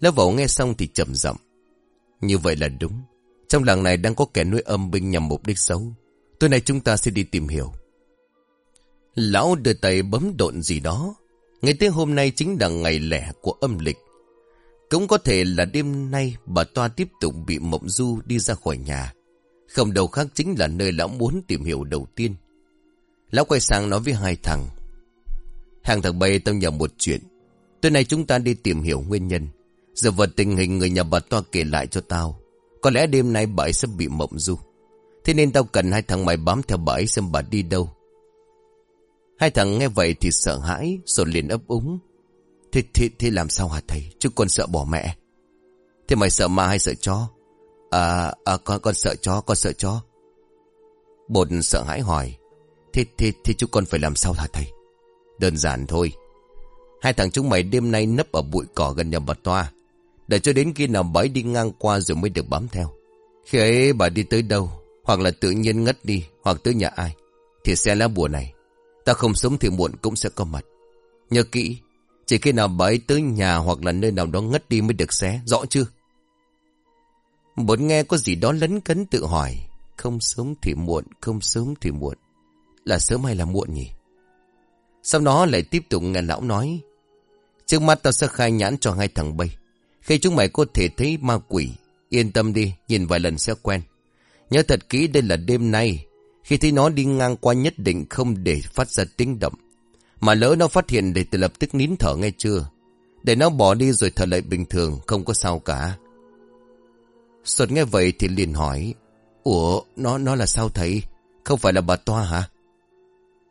Lão vẩu nghe xong thì trầm rậm. Như vậy là đúng. Trong làng này đang có kẻ nuôi âm binh nhằm mục đích xấu. Tối nay chúng ta sẽ đi tìm hiểu. Lão đưa tay bấm độn gì đó. Ngày tới hôm nay chính là ngày lẻ của âm lịch. Cũng có thể là đêm nay bà Toa tiếp tục bị mộng du đi ra khỏi nhà. Không đâu khác chính là nơi lão muốn tìm hiểu đầu tiên. Lão quay sang nói với hai thằng. Hàng thằng bay tao nhờ một chuyện. Tối nay chúng ta đi tìm hiểu nguyên nhân. Giờ vật tình hình người nhà bà Toa kể lại cho tao. Có lẽ đêm nay bà ấy sẽ bị mộng du. Thế nên tao cần hai thằng mày bám theo bà ấy xem bà đi đâu. Hai thằng nghe vậy thì sợ hãi, rồi liền ấp úng. Thế, thế, thế làm sao hả thầy? Chứ con sợ bỏ mẹ. Thế mày sợ ma hay sợ chó? À, à con, con sợ chó, con sợ chó. Bột sợ hãi hỏi. Thế, thế, thế chú con phải làm sao hả thầy? Đơn giản thôi. Hai thằng chúng mày đêm nay nấp ở bụi cỏ gần nhà bà Toa. Để cho đến khi nào bái đi ngang qua rồi mới được bám theo. Khi ấy bà đi tới đâu, hoặc là tự nhiên ngất đi, hoặc tới nhà ai, thì xe lá bùa này. Ta không sống thì muộn cũng sẽ có mặt. Nhớ kỹ, chỉ khi nào bà ấy tới nhà hoặc là nơi nào đó ngất đi mới được xé, rõ chưa? Một nghe có gì đó lấn cấn tự hỏi, không sớm thì muộn, không sớm thì muộn. Là sớm hay là muộn nhỉ? Sau đó lại tiếp tục nghe lão nói, trước mắt tao sẽ khai nhãn cho hai thằng bay. Khi chúng mày có thể thấy ma quỷ, yên tâm đi, nhìn vài lần sẽ quen. Nhớ thật kỹ đây là đêm nay, khi thấy nó đi ngang qua nhất định không để phát ra tiếng động. Mà lỡ nó phát hiện để từ lập tức nín thở ngay chưa. Để nó bỏ đi rồi thở lại bình thường, không có sao cả. Sột nghe vậy thì liền hỏi. Ủa, nó nó là sao thầy? Không phải là bà Toa hả?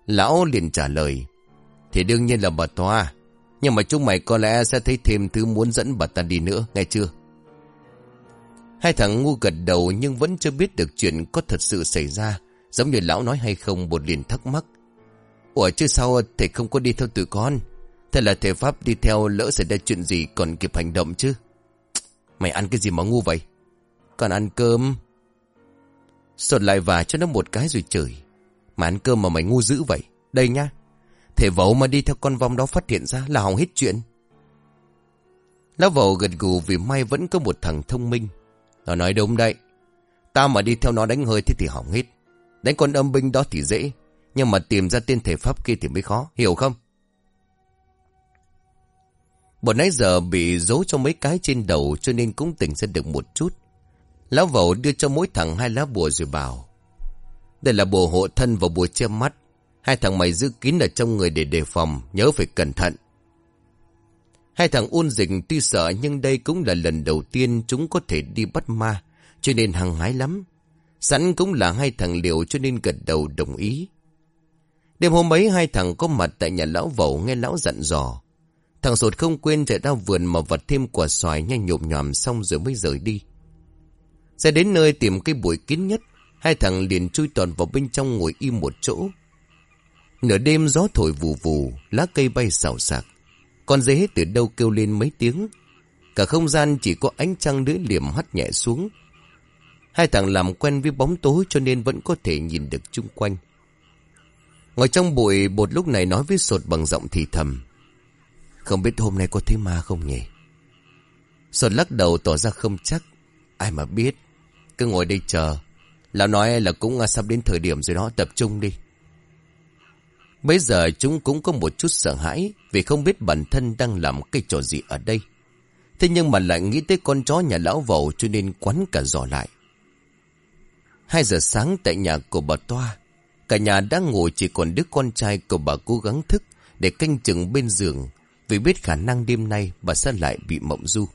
Lão liền trả lời. Thì đương nhiên là bà Toa. Nhưng mà chúng mày có lẽ sẽ thấy thêm thứ muốn dẫn bà ta đi nữa, nghe chưa? Hai thằng ngu gật đầu nhưng vẫn chưa biết được chuyện có thật sự xảy ra. Giống như lão nói hay không bột liền thắc mắc. Ủa chứ sao thầy không có đi theo tụi con? Thế là thầy Pháp đi theo lỡ xảy ra chuyện gì còn kịp hành động chứ? Mày ăn cái gì mà ngu vậy? Còn ăn cơm. Sột lại và cho nó một cái rồi chửi. Mà ăn cơm mà mày ngu dữ vậy. Đây nha. Thể vẩu mà đi theo con vong đó phát hiện ra là hỏng hết chuyện. Lão vẩu gật gù vì may vẫn có một thằng thông minh. Nó nói, đúng đấy. ta mà đi theo nó đánh hơi thì thì hỏng hết. Đánh con âm binh đó thì dễ. Nhưng mà tìm ra tên thể pháp kia thì mới khó. Hiểu không? Bọn nãy giờ bị giấu cho mấy cái trên đầu cho nên cũng tỉnh ra được một chút. Lão vẩu đưa cho mỗi thằng hai lá bùa rồi bảo. Đây là bùa hộ thân và bùa che mắt. Hai thằng mày giữ kín ở trong người để đề phòng, nhớ phải cẩn thận. Hai thằng ôn dịch tuy sợ nhưng đây cũng là lần đầu tiên chúng có thể đi bắt ma, cho nên hăng hái lắm. Sẵn cũng là hai thằng liều cho nên gật đầu đồng ý. Đêm hôm ấy hai thằng có mặt tại nhà lão vẩu nghe lão dặn dò. Thằng sột không quên chạy ra vườn mà vật thêm quả xoài nhanh nhộm nhòm xong rồi mới rời đi. Sẽ đến nơi tìm cái bụi kín nhất, hai thằng liền chui toàn vào bên trong ngồi im một chỗ. Nửa đêm gió thổi vù vù, lá cây bay xào xạc. Con dế từ đâu kêu lên mấy tiếng. Cả không gian chỉ có ánh trăng lưỡi liềm hắt nhẹ xuống. Hai thằng làm quen với bóng tối cho nên vẫn có thể nhìn được chung quanh. Ngồi trong bụi bột lúc này nói với sột bằng giọng thì thầm. Không biết hôm nay có thấy ma không nhỉ? Sột lắc đầu tỏ ra không chắc. Ai mà biết. Cứ ngồi đây chờ. Lão nói là cũng à, sắp đến thời điểm rồi đó, tập trung đi. Bây giờ chúng cũng có một chút sợ hãi vì không biết bản thân đang làm cái trò gì ở đây. Thế nhưng mà lại nghĩ tới con chó nhà lão vầu cho nên quắn cả giỏ lại. Hai giờ sáng tại nhà của bà Toa, cả nhà đang ngủ chỉ còn đứa con trai của bà cố gắng thức để canh chừng bên giường vì biết khả năng đêm nay bà sẽ lại bị mộng du.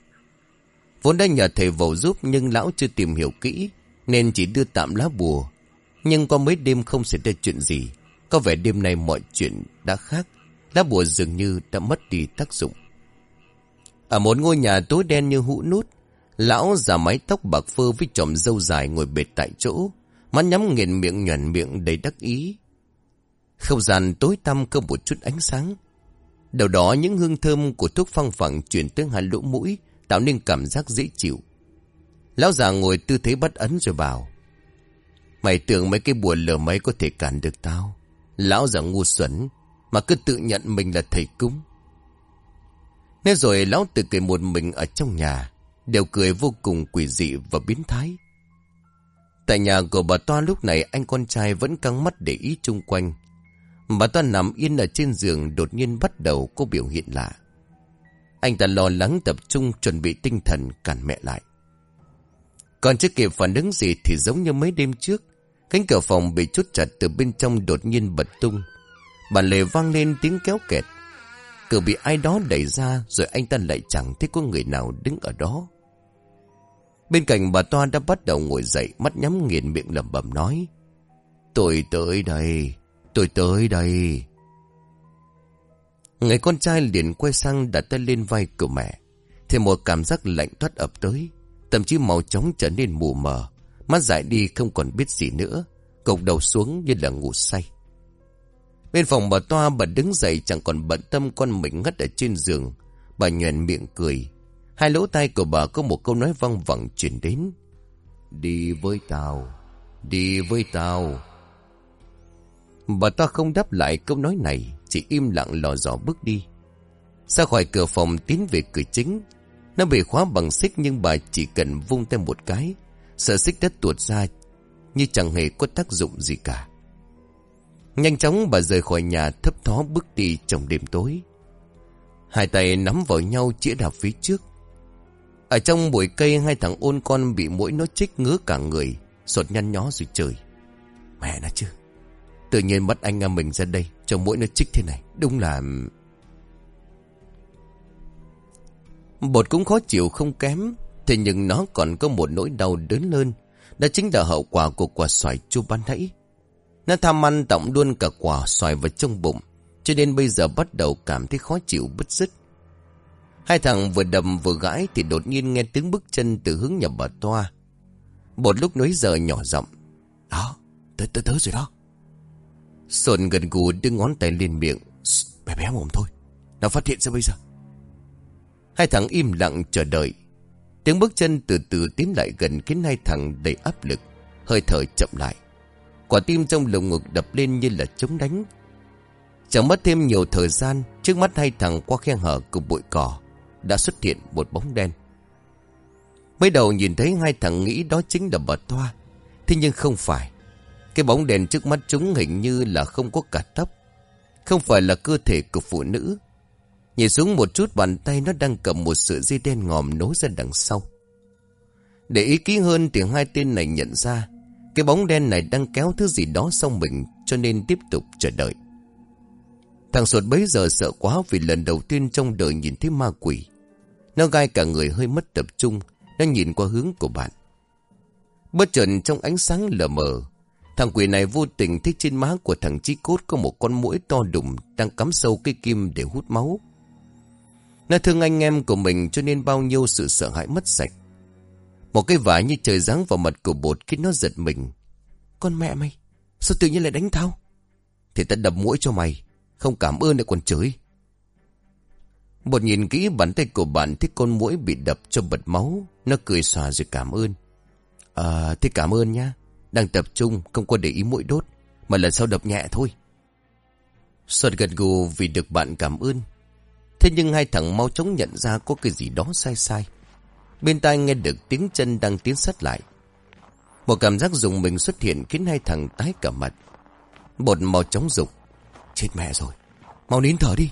Vốn đã nhờ thầy vầu giúp nhưng lão chưa tìm hiểu kỹ nên chỉ đưa tạm lá bùa. Nhưng qua mấy đêm không xảy ra chuyện gì. Có vẻ đêm nay mọi chuyện đã khác. Lá bùa dường như đã mất đi tác dụng. Ở một ngôi nhà tối đen như hũ nút, lão già mái tóc bạc phơ với chòm râu dài ngồi bệt tại chỗ, mắt nhắm nghiền miệng nhuận miệng đầy đắc ý. Không gian tối tăm không một chút ánh sáng. Đầu đó những hương thơm của thuốc phong phẳng chuyển tới hai lỗ mũi, tạo nên cảm giác dễ chịu. Lão già ngồi tư thế bắt ấn rồi bảo. Mày tưởng mấy cái bùa lờ mấy có thể cản được tao. Lão già ngu xuẩn, mà cứ tự nhận mình là thầy cúng. Nên rồi lão tự cười một mình ở trong nhà, đều cười vô cùng quỷ dị và biến thái. Tại nhà của bà Toa lúc này anh con trai vẫn căng mắt để ý chung quanh. Bà Toa nằm yên ở trên giường đột nhiên bắt đầu có biểu hiện lạ. Anh ta lo lắng tập trung chuẩn bị tinh thần cản mẹ lại. Còn chưa kịp phản ứng gì thì giống như mấy đêm trước. Cánh cửa phòng bị chốt chặt từ bên trong đột nhiên bật tung. Bản lề vang lên tiếng kéo kẹt. Cửa bị ai đó đẩy ra rồi anh ta lại chẳng thấy có người nào đứng ở đó. Bên cạnh bà Toa đã bắt đầu ngồi dậy mắt nhắm nghiền miệng lẩm bẩm nói. Tôi tới đây, tôi tới đây. Người con trai liền quay sang đặt tay lên vai của mẹ. Thì một cảm giác lạnh thoát ập tới. Thậm chí màu trống trở nên mù mờ. Mắt dại đi không còn biết gì nữa. Cục đầu xuống như là ngủ say. Bên phòng bà Toa, bà đứng dậy chẳng còn bận tâm con mình ngất ở trên giường. Bà nhoèn miệng cười. Hai lỗ tai của bà có một câu nói văng vẳng chuyển đến. Đi với tao. Đi với tao. Bà ta không đáp lại câu nói này. Chỉ im lặng lò dò bước đi. Ra khỏi cửa phòng tiến về cửa chính. Nó bị khóa bằng xích nhưng bà chỉ cần vung tay một cái. Sợ xích đất tuột ra như chẳng hề có tác dụng gì cả. Nhanh chóng bà rời khỏi nhà thấp thó bước đi trong đêm tối. Hai tay nắm vào nhau chĩa đạp phía trước. Ở trong bụi cây hai thằng ôn con bị mũi nó chích ngứa cả người, sột nhăn nhó rồi trời. Mẹ nó chứ. Tự nhiên bắt anh em mình ra đây cho mũi nó chích thế này. Đúng là... Bột cũng khó chịu không kém. Thế nhưng nó còn có một nỗi đau đớn hơn. Đó chính là hậu quả của quả xoài chua ban nãy. Nó tham ăn tổng luôn cả quả xoài vào trong bụng. Cho nên bây giờ bắt đầu cảm thấy khó chịu bứt rứt. Hai thằng vừa đầm vừa gãi thì đột nhiên nghe tiếng bước chân từ hướng nhà bà Toa. Một lúc nối giờ nhỏ giọng. Đó, tới tới tới rồi đó. Sồn gần gù đưa ngón tay lên miệng. Bé bé mồm thôi. Nó phát hiện ra bây giờ. Hai thằng im lặng chờ đợi. Tiếng bước chân từ từ tiến lại gần khiến hai thằng đầy áp lực. Hơi thở chậm lại. Quả tim trong lồng ngực đập lên như là chống đánh. Chẳng mất thêm nhiều thời gian, trước mắt hai thằng qua khe hở của bụi cỏ, đã xuất hiện một bóng đen. Mới đầu nhìn thấy hai thằng nghĩ đó chính là bà Toa, thế nhưng không phải. Cái bóng đèn trước mắt chúng hình như là không có cả tóc. Không phải là cơ thể của phụ nữ. Nhìn xuống một chút bàn tay nó đang cầm một sợi dây đen ngòm nối ra đằng sau. Để ý kỹ hơn thì hai tên này nhận ra cái bóng đen này đang kéo thứ gì đó sau mình cho nên tiếp tục chờ đợi. Thằng sột bấy giờ sợ quá vì lần đầu tiên trong đời nhìn thấy ma quỷ. Nó gai cả người hơi mất tập trung, nó nhìn qua hướng của bạn. Bất chợt trong ánh sáng lờ mờ, thằng quỷ này vô tình thấy trên má của thằng chi Cốt có một con mũi to đùng đang cắm sâu cây kim để hút máu. Nó thương anh em của mình cho nên bao nhiêu sự sợ hãi mất sạch. Một cái vải như trời giáng vào mặt của bột khiến nó giật mình. Con mẹ mày, sao tự nhiên lại đánh tao? Thì ta đập mũi cho mày, không cảm ơn lại còn chửi. Bột nhìn kỹ bàn tay của bạn thấy con mũi bị đập cho bật máu. Nó cười xòa rồi cảm ơn. À, thế cảm ơn nha Đang tập trung, không có để ý mũi đốt. Mà lần sau đập nhẹ thôi. Xuân gật gù vì được bạn cảm ơn. Thế nhưng hai thằng mau chóng nhận ra có cái gì đó sai sai. Bên tai nghe được tiếng chân đang tiến sát lại. Một cảm giác dùng mình xuất hiện khiến hai thằng tái cả mặt. Bột mau chóng dục. Chết mẹ rồi. Mau nín thở đi.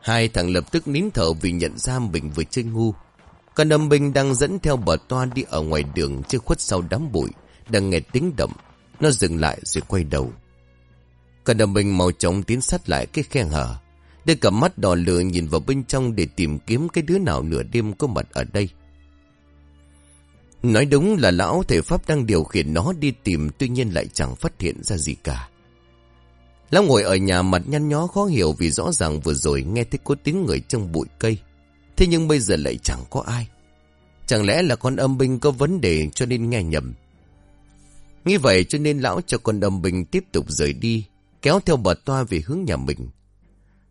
Hai thằng lập tức nín thở vì nhận ra mình vừa chơi ngu. Còn âm binh đang dẫn theo bờ toa đi ở ngoài đường chưa khuất sau đám bụi, đang nghe tiếng động. Nó dừng lại rồi quay đầu. Còn âm binh mau chóng tiến sát lại cái khe hở. Đưa cả mắt đỏ lửa nhìn vào bên trong để tìm kiếm cái đứa nào nửa đêm có mặt ở đây. Nói đúng là lão thể pháp đang điều khiển nó đi tìm tuy nhiên lại chẳng phát hiện ra gì cả. Lão ngồi ở nhà mặt nhăn nhó khó hiểu vì rõ ràng vừa rồi nghe thấy có tiếng người trong bụi cây. Thế nhưng bây giờ lại chẳng có ai. Chẳng lẽ là con âm binh có vấn đề cho nên nghe nhầm. Nghĩ vậy cho nên lão cho con âm binh tiếp tục rời đi, kéo theo bà toa về hướng nhà mình.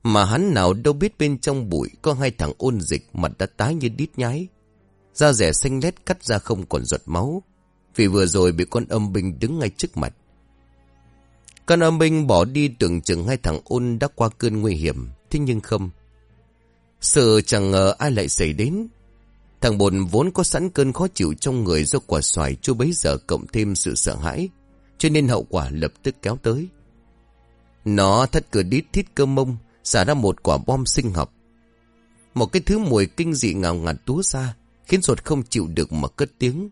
Mà hắn nào đâu biết bên trong bụi có hai thằng ôn dịch mặt đã tái như đít nhái. Da rẻ xanh lét cắt ra không còn giọt máu. Vì vừa rồi bị con âm binh đứng ngay trước mặt. Con âm binh bỏ đi tưởng chừng hai thằng ôn đã qua cơn nguy hiểm. Thế nhưng không. Sợ chẳng ngờ ai lại xảy đến. Thằng bồn vốn có sẵn cơn khó chịu trong người do quả xoài chưa bấy giờ cộng thêm sự sợ hãi. Cho nên hậu quả lập tức kéo tới. Nó thất cửa đít thít cơ mông, xả ra một quả bom sinh học. Một cái thứ mùi kinh dị ngào ngạt túa ra, khiến ruột không chịu được mà cất tiếng.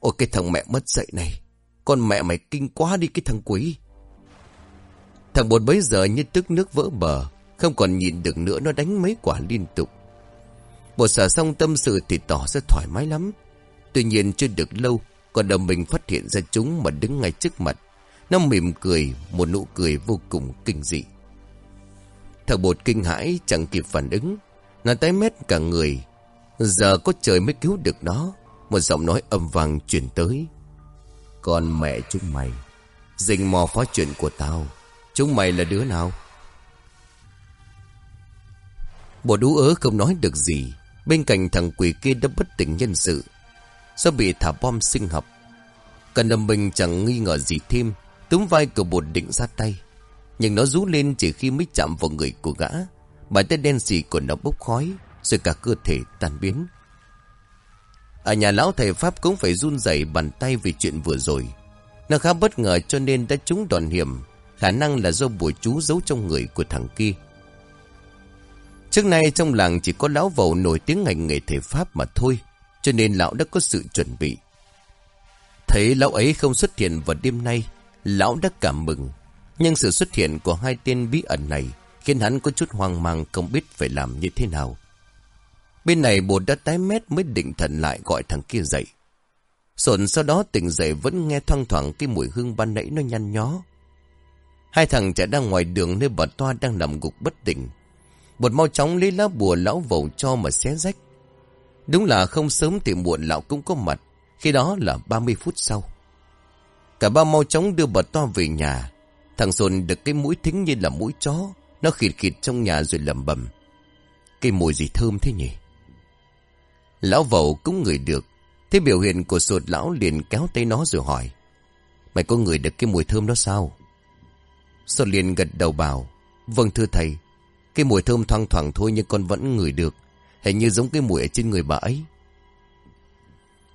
Ôi cái thằng mẹ mất dậy này, con mẹ mày kinh quá đi cái thằng quý. Thằng bột bấy giờ như tức nước vỡ bờ, không còn nhìn được nữa nó đánh mấy quả liên tục. Bột xả xong tâm sự thì tỏ ra thoải mái lắm. Tuy nhiên chưa được lâu, còn đồng mình phát hiện ra chúng mà đứng ngay trước mặt. Nó mỉm cười, một nụ cười vô cùng kinh dị. Thằng bột kinh hãi chẳng kịp phản ứng. Nó tái mét cả người. Giờ có trời mới cứu được nó. Một giọng nói âm vang chuyển tới. Con mẹ chúng mày. Dình mò phó chuyện của tao. Chúng mày là đứa nào? Bộ đú ớ không nói được gì. Bên cạnh thằng quỷ kia đã bất tỉnh nhân sự. Do bị thả bom sinh học. Cần âm bình chẳng nghi ngờ gì thêm. Túm vai của bột định ra tay. Nhưng nó rú lên chỉ khi mới chạm vào người của gã. Bàn tay đen xì của nó bốc khói. Rồi cả cơ thể tan biến. Ở nhà lão thầy Pháp cũng phải run rẩy bàn tay vì chuyện vừa rồi. Nó khá bất ngờ cho nên đã trúng đòn hiểm. Khả năng là do bùa chú giấu trong người của thằng kia. Trước nay trong làng chỉ có lão vầu nổi tiếng ngành nghề thể pháp mà thôi. Cho nên lão đã có sự chuẩn bị. Thấy lão ấy không xuất hiện vào đêm nay. Lão đã cảm mừng. Nhưng sự xuất hiện của hai tên bí ẩn này khiến hắn có chút hoang mang không biết phải làm như thế nào. Bên này bột đã tái mét mới định thần lại gọi thằng kia dậy. Sổn sau đó tỉnh dậy vẫn nghe thoang thoảng cái mùi hương ban nãy nó nhăn nhó. Hai thằng chạy ra ngoài đường nơi bà Toa đang nằm gục bất tỉnh. Bột mau chóng lấy lá bùa lão vầu cho mà xé rách. Đúng là không sớm thì muộn lão cũng có mặt. Khi đó là 30 phút sau. Cả ba mau chóng đưa bà Toa về nhà. Thằng Sồn được cái mũi thính như là mũi chó. Nó khịt khịt trong nhà rồi lầm bầm. Cái mùi gì thơm thế nhỉ? Lão vầu cũng ngửi được. Thế biểu hiện của sột lão liền kéo tay nó rồi hỏi. Mày có ngửi được cái mùi thơm đó sao? Sột liền gật đầu bảo. Vâng thưa thầy. Cái mùi thơm thoang thoảng thôi nhưng con vẫn ngửi được. Hình như giống cái mùi ở trên người bà ấy.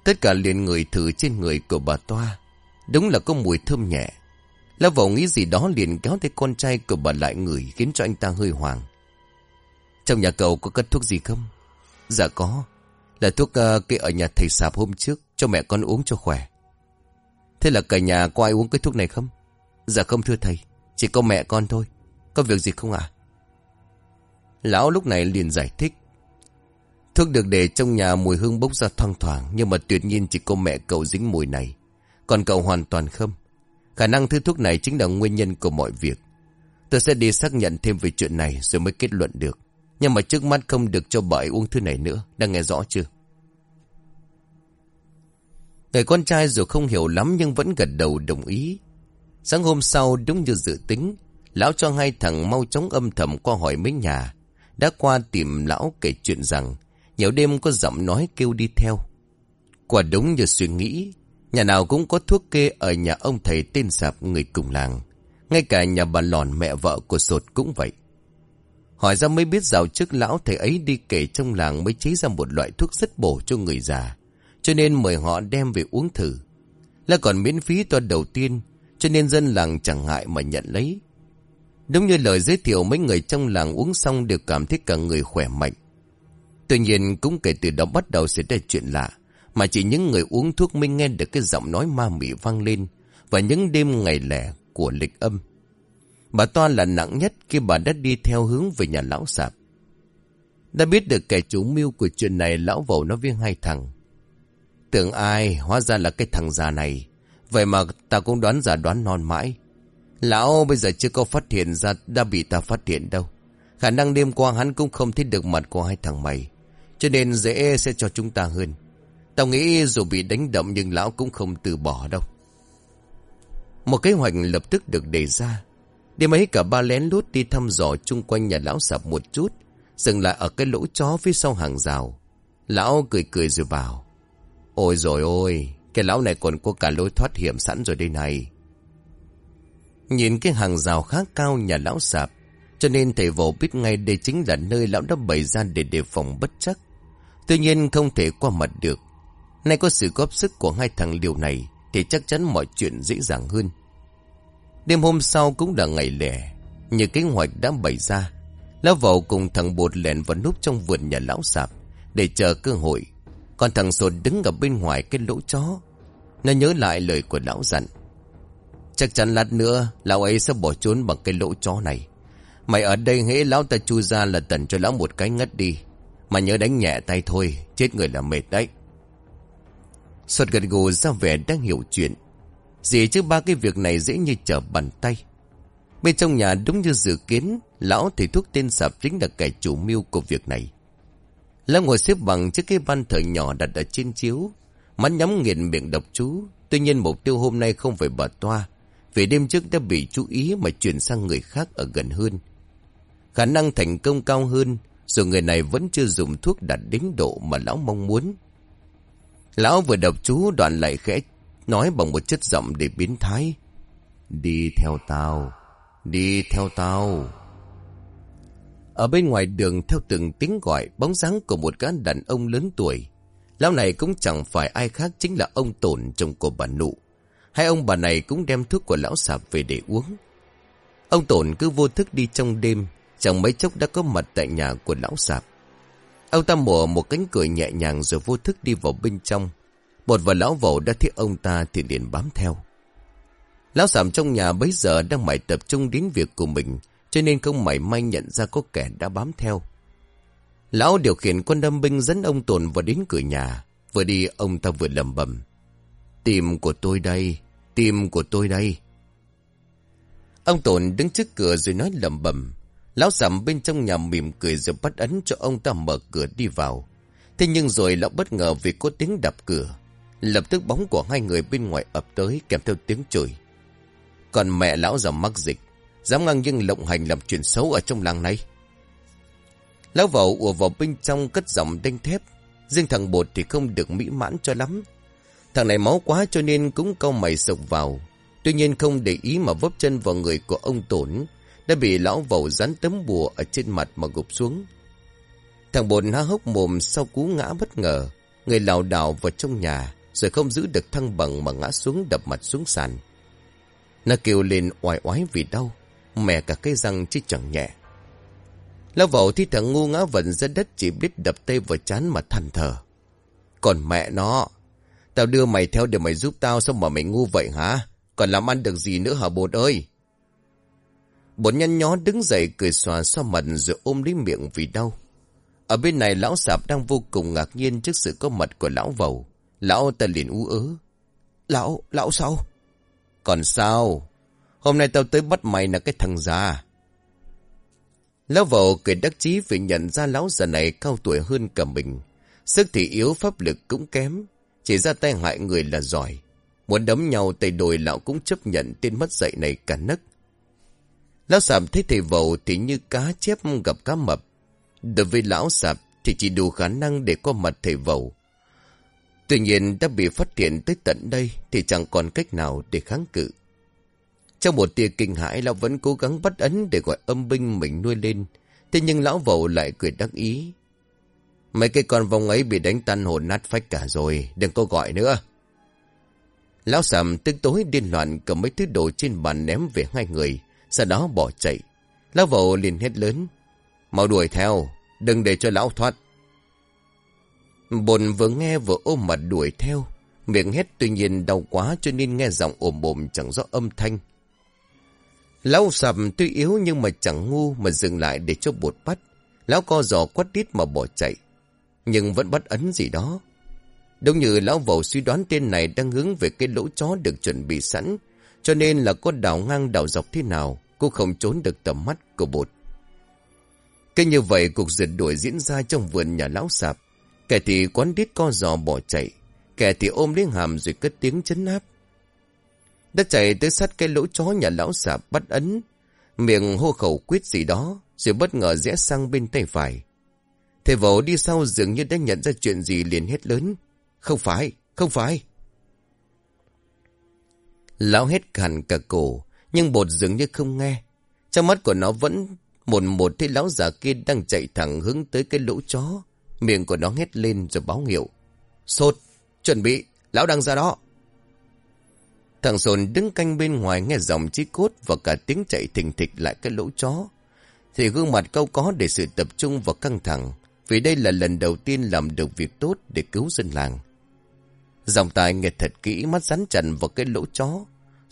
Tất cả liền ngửi thử trên người của bà Toa. Đúng là có mùi thơm nhẹ. Lão vẩu nghĩ gì đó liền kéo tay con trai của bà lại người khiến cho anh ta hơi hoàng. Trong nhà cậu có cất thuốc gì không? Dạ có. Là thuốc ờ, uh, kia ở nhà thầy sạp hôm trước cho mẹ con uống cho khỏe. Thế là cả nhà có ai uống cái thuốc này không? Dạ không thưa thầy. Chỉ có mẹ con thôi. Có việc gì không ạ? À? Lão lúc này liền giải thích. Thuốc được để trong nhà mùi hương bốc ra thoang thoảng nhưng mà tuyệt nhiên chỉ có mẹ cậu dính mùi này. Còn cậu hoàn toàn không. Khả năng thứ thuốc này chính là nguyên nhân của mọi việc. Tôi sẽ đi xác nhận thêm về chuyện này rồi mới kết luận được. Nhưng mà trước mắt không được cho bà uống thứ này nữa. Đang nghe rõ chưa? Người con trai dù không hiểu lắm nhưng vẫn gật đầu đồng ý. Sáng hôm sau đúng như dự tính, lão cho hai thằng mau chóng âm thầm qua hỏi mấy nhà. Đã qua tìm lão kể chuyện rằng, nhiều đêm có giọng nói kêu đi theo. Quả đúng như suy nghĩ, nhà nào cũng có thuốc kê ở nhà ông thầy tên sạp người cùng làng. Ngay cả nhà bà lòn mẹ vợ của sột cũng vậy. Hỏi ra mới biết dạo trước lão thầy ấy đi kể trong làng mới chế ra một loại thuốc rất bổ cho người già. Cho nên mời họ đem về uống thử. Là còn miễn phí toa đầu tiên, cho nên dân làng chẳng ngại mà nhận lấy. Đúng như lời giới thiệu mấy người trong làng uống xong đều cảm thấy cả người khỏe mạnh. Tuy nhiên cũng kể từ đó bắt đầu xảy ra chuyện lạ. Mà chỉ những người uống thuốc mới nghe được cái giọng nói ma mị vang lên. Và những đêm ngày lẻ của lịch âm. Bà Toa là nặng nhất khi bà đã đi theo hướng về nhà lão sạp. Đã biết được kẻ chủ mưu của chuyện này lão vầu nó với hai thằng. Tưởng ai, hóa ra là cái thằng già này. Vậy mà ta cũng đoán giả đoán non mãi. Lão bây giờ chưa có phát hiện ra đã bị ta phát hiện đâu. Khả năng đêm qua hắn cũng không thấy được mặt của hai thằng mày. Cho nên dễ sẽ cho chúng ta hơn. Tao nghĩ dù bị đánh đậm nhưng lão cũng không từ bỏ đâu. Một kế hoạch lập tức được đề ra. Đêm ấy cả ba lén lút đi thăm dò chung quanh nhà lão sạp một chút. Dừng lại ở cái lỗ chó phía sau hàng rào. Lão cười cười rồi bảo. Ôi rồi ôi, cái lão này còn có cả lối thoát hiểm sẵn rồi đây này. Nhìn cái hàng rào khá cao nhà lão sạp, cho nên thầy vỗ biết ngay đây chính là nơi lão đã bày ra để đề phòng bất chắc. Tuy nhiên không thể qua mặt được. Nay có sự góp sức của hai thằng liều này thì chắc chắn mọi chuyện dễ dàng hơn. Đêm hôm sau cũng là ngày lẻ, như kế hoạch đã bày ra. Lão vào cùng thằng bột lẹn vào núp trong vườn nhà lão sạp để chờ cơ hội. Còn thằng sột đứng ở bên ngoài cái lỗ chó. Nó nhớ lại lời của lão dặn. Chắc chắn lát nữa lão ấy sẽ bỏ trốn bằng cái lỗ chó này. Mày ở đây hễ lão ta chui ra là tần cho lão một cái ngất đi. Mà nhớ đánh nhẹ tay thôi, chết người là mệt đấy. Suột gật gù ra vẻ đang hiểu chuyện. Gì chứ ba cái việc này dễ như trở bàn tay. Bên trong nhà đúng như dự kiến, lão thầy thuốc tên sạp chính là kẻ chủ mưu của việc này. Lão ngồi xếp bằng trước cái ban thờ nhỏ đặt ở trên chiếu, mắt nhắm nghiền miệng độc chú. Tuy nhiên mục tiêu hôm nay không phải bà Toa, vì đêm trước đã bị chú ý mà chuyển sang người khác ở gần hơn. Khả năng thành công cao hơn, dù người này vẫn chưa dùng thuốc đạt đến độ mà lão mong muốn. Lão vừa đọc chú đoạn lại khẽ nói bằng một chất giọng để biến thái. Đi theo tao, đi theo tao. Ở bên ngoài đường theo từng tiếng gọi bóng dáng của một gã đàn ông lớn tuổi. Lão này cũng chẳng phải ai khác chính là ông Tổn chồng của bà Nụ. Hai ông bà này cũng đem thuốc của lão sạp về để uống. Ông Tổn cứ vô thức đi trong đêm, chẳng mấy chốc đã có mặt tại nhà của lão sạp. Ông ta mở một cánh cửa nhẹ nhàng rồi vô thức đi vào bên trong. Một và lão vẩu đã thấy ông ta thì liền bám theo. Lão sảm trong nhà bấy giờ đang mải tập trung đến việc của mình, cho nên không mảy may nhận ra có kẻ đã bám theo. Lão điều khiển quân đâm binh dẫn ông Tồn vào đến cửa nhà. Vừa đi ông ta vừa lầm bầm. Tim của tôi đây, tim của tôi đây. Ông Tồn đứng trước cửa rồi nói lầm bầm. Lão sầm bên trong nhà mỉm cười rồi bắt ấn cho ông ta mở cửa đi vào. Thế nhưng rồi lão bất ngờ vì có tiếng đập cửa. Lập tức bóng của hai người bên ngoài ập tới, kèm theo tiếng chửi. Còn mẹ lão già mắc dịch. Dám ngang nhưng lộng hành làm chuyện xấu ở trong làng này. Lão vẩu ùa vào bên trong cất giọng đanh thép. Riêng thằng bột thì không được mỹ mãn cho lắm. Thằng này máu quá cho nên cũng câu mày sộc vào. Tuy nhiên không để ý mà vấp chân vào người của ông Tổn. Đã bị lão vẩu dán tấm bùa ở trên mặt mà gục xuống. Thằng bồn há hốc mồm sau cú ngã bất ngờ. Người lảo đảo vào trong nhà. Rồi không giữ được thăng bằng mà ngã xuống đập mặt xuống sàn. Nó kêu lên oai oái vì đau. Mẹ cả cái răng chứ chẳng nhẹ. Lão vẩu thì thằng ngu ngã vần ra đất chỉ biết đập tay vào chán mà thằn thở. Còn mẹ nó, tao đưa mày theo để mày giúp tao sao mà mày ngu vậy hả? Còn làm ăn được gì nữa hả bột ơi? Bột nhăn nhó đứng dậy cười xòa xoa mặt rồi ôm lấy miệng vì đau. Ở bên này lão sạp đang vô cùng ngạc nhiên trước sự có mặt của lão vầu. Lão ta liền ú ớ. Lão, lão sao? Còn sao? Hôm nay tao tới bắt mày là cái thằng già. Lão vầu cười đắc chí vì nhận ra lão già này cao tuổi hơn cả mình. Sức thì yếu pháp lực cũng kém. Chỉ ra tay hại người là giỏi. Muốn đấm nhau tay đồi lão cũng chấp nhận tên mất dạy này cả nấc. Lão sạp thấy thầy vầu thì như cá chép gặp cá mập. Đối với lão sạp thì chỉ đủ khả năng để có mặt thầy vầu. Tuy nhiên đã bị phát hiện tới tận đây thì chẳng còn cách nào để kháng cự. Trong một tia kinh hãi lão vẫn cố gắng bắt ấn để gọi âm binh mình nuôi lên. Thế nhưng lão vầu lại cười đắc ý. Mấy cái con vong ấy bị đánh tan hồn nát phách cả rồi, đừng có gọi nữa. Lão sạm tức tối điên loạn cầm mấy thứ đồ trên bàn ném về hai người, sau đó bỏ chạy, Lão vẩu liền hét lớn. Mau đuổi theo, đừng để cho lão thoát. Bồn vừa nghe vừa ôm mặt đuổi theo. Miệng hét tuy nhiên đau quá cho nên nghe giọng ồm ồm chẳng rõ âm thanh. Lão sập tuy yếu nhưng mà chẳng ngu mà dừng lại để cho bột bắt. Lão co giò quát tít mà bỏ chạy. Nhưng vẫn bắt ấn gì đó. Đúng như lão vẩu suy đoán tên này đang hướng về cái lỗ chó được chuẩn bị sẵn. Cho nên là có đảo ngang đảo dọc thế nào cũng không trốn được tầm mắt của bột. Cái như vậy cuộc giật đuổi diễn ra trong vườn nhà lão sạp. Kẻ thì quán đít co giò bỏ chạy. Kẻ thì ôm lấy hàm rồi cất tiếng chấn áp. Đã chạy tới sát cái lỗ chó nhà lão sạp bắt ấn. Miệng hô khẩu quyết gì đó. Rồi bất ngờ rẽ sang bên tay phải. Thầy vẩu đi sau dường như đã nhận ra chuyện gì liền hét lớn. Không phải, không phải. Lão hét hẳn cả cổ. Nhưng bột dường như không nghe. Trong mắt của nó vẫn một một thấy lão già kia đang chạy thẳng hướng tới cái lỗ chó. Miệng của nó hét lên rồi báo hiệu. Sột, chuẩn bị, lão đang ra đó. Thằng Sồn đứng canh bên ngoài nghe dòng chí cốt và cả tiếng chạy thình thịch lại cái lỗ chó. Thì gương mặt câu có để sự tập trung và căng thẳng. Vì đây là lần đầu tiên làm được việc tốt để cứu dân làng. Dòng tài nghe thật kỹ mắt rắn chặn vào cái lỗ chó.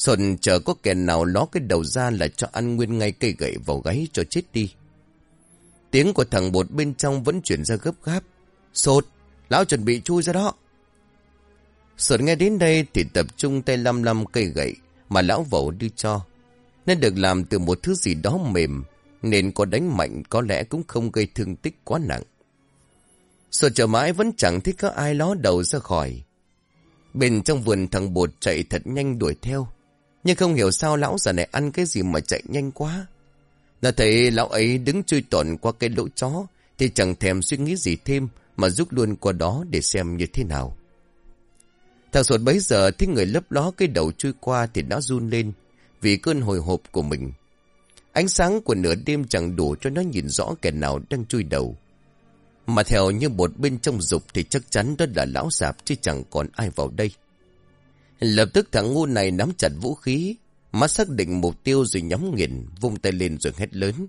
Sồn chờ có kẻ nào ló cái đầu ra là cho ăn nguyên ngay cây gậy vào gáy cho chết đi. Tiếng của thằng bột bên trong vẫn chuyển ra gấp gáp. Sột, lão chuẩn bị chui ra đó. Sột nghe đến đây thì tập trung tay lăm lăm cây gậy mà lão vẩu đưa cho. Nên được làm từ một thứ gì đó mềm, nên có đánh mạnh có lẽ cũng không gây thương tích quá nặng. Sột chờ mãi vẫn chẳng thích có ai ló đầu ra khỏi. Bên trong vườn thằng bột chạy thật nhanh đuổi theo. Nhưng không hiểu sao lão già này ăn cái gì mà chạy nhanh quá. Là thấy lão ấy đứng chui tổn qua cái lỗ chó, thì chẳng thèm suy nghĩ gì thêm, mà rút luôn qua đó để xem như thế nào. Thằng sột bấy giờ thấy người lấp ló cái đầu chui qua thì nó run lên, vì cơn hồi hộp của mình. Ánh sáng của nửa đêm chẳng đủ cho nó nhìn rõ kẻ nào đang chui đầu. Mà theo như một bên trong dục thì chắc chắn đó là lão sạp chứ chẳng còn ai vào đây. Lập tức thằng ngu này nắm chặt vũ khí, mắt xác định mục tiêu rồi nhắm nghiền, vung tay lên rồi hét lớn.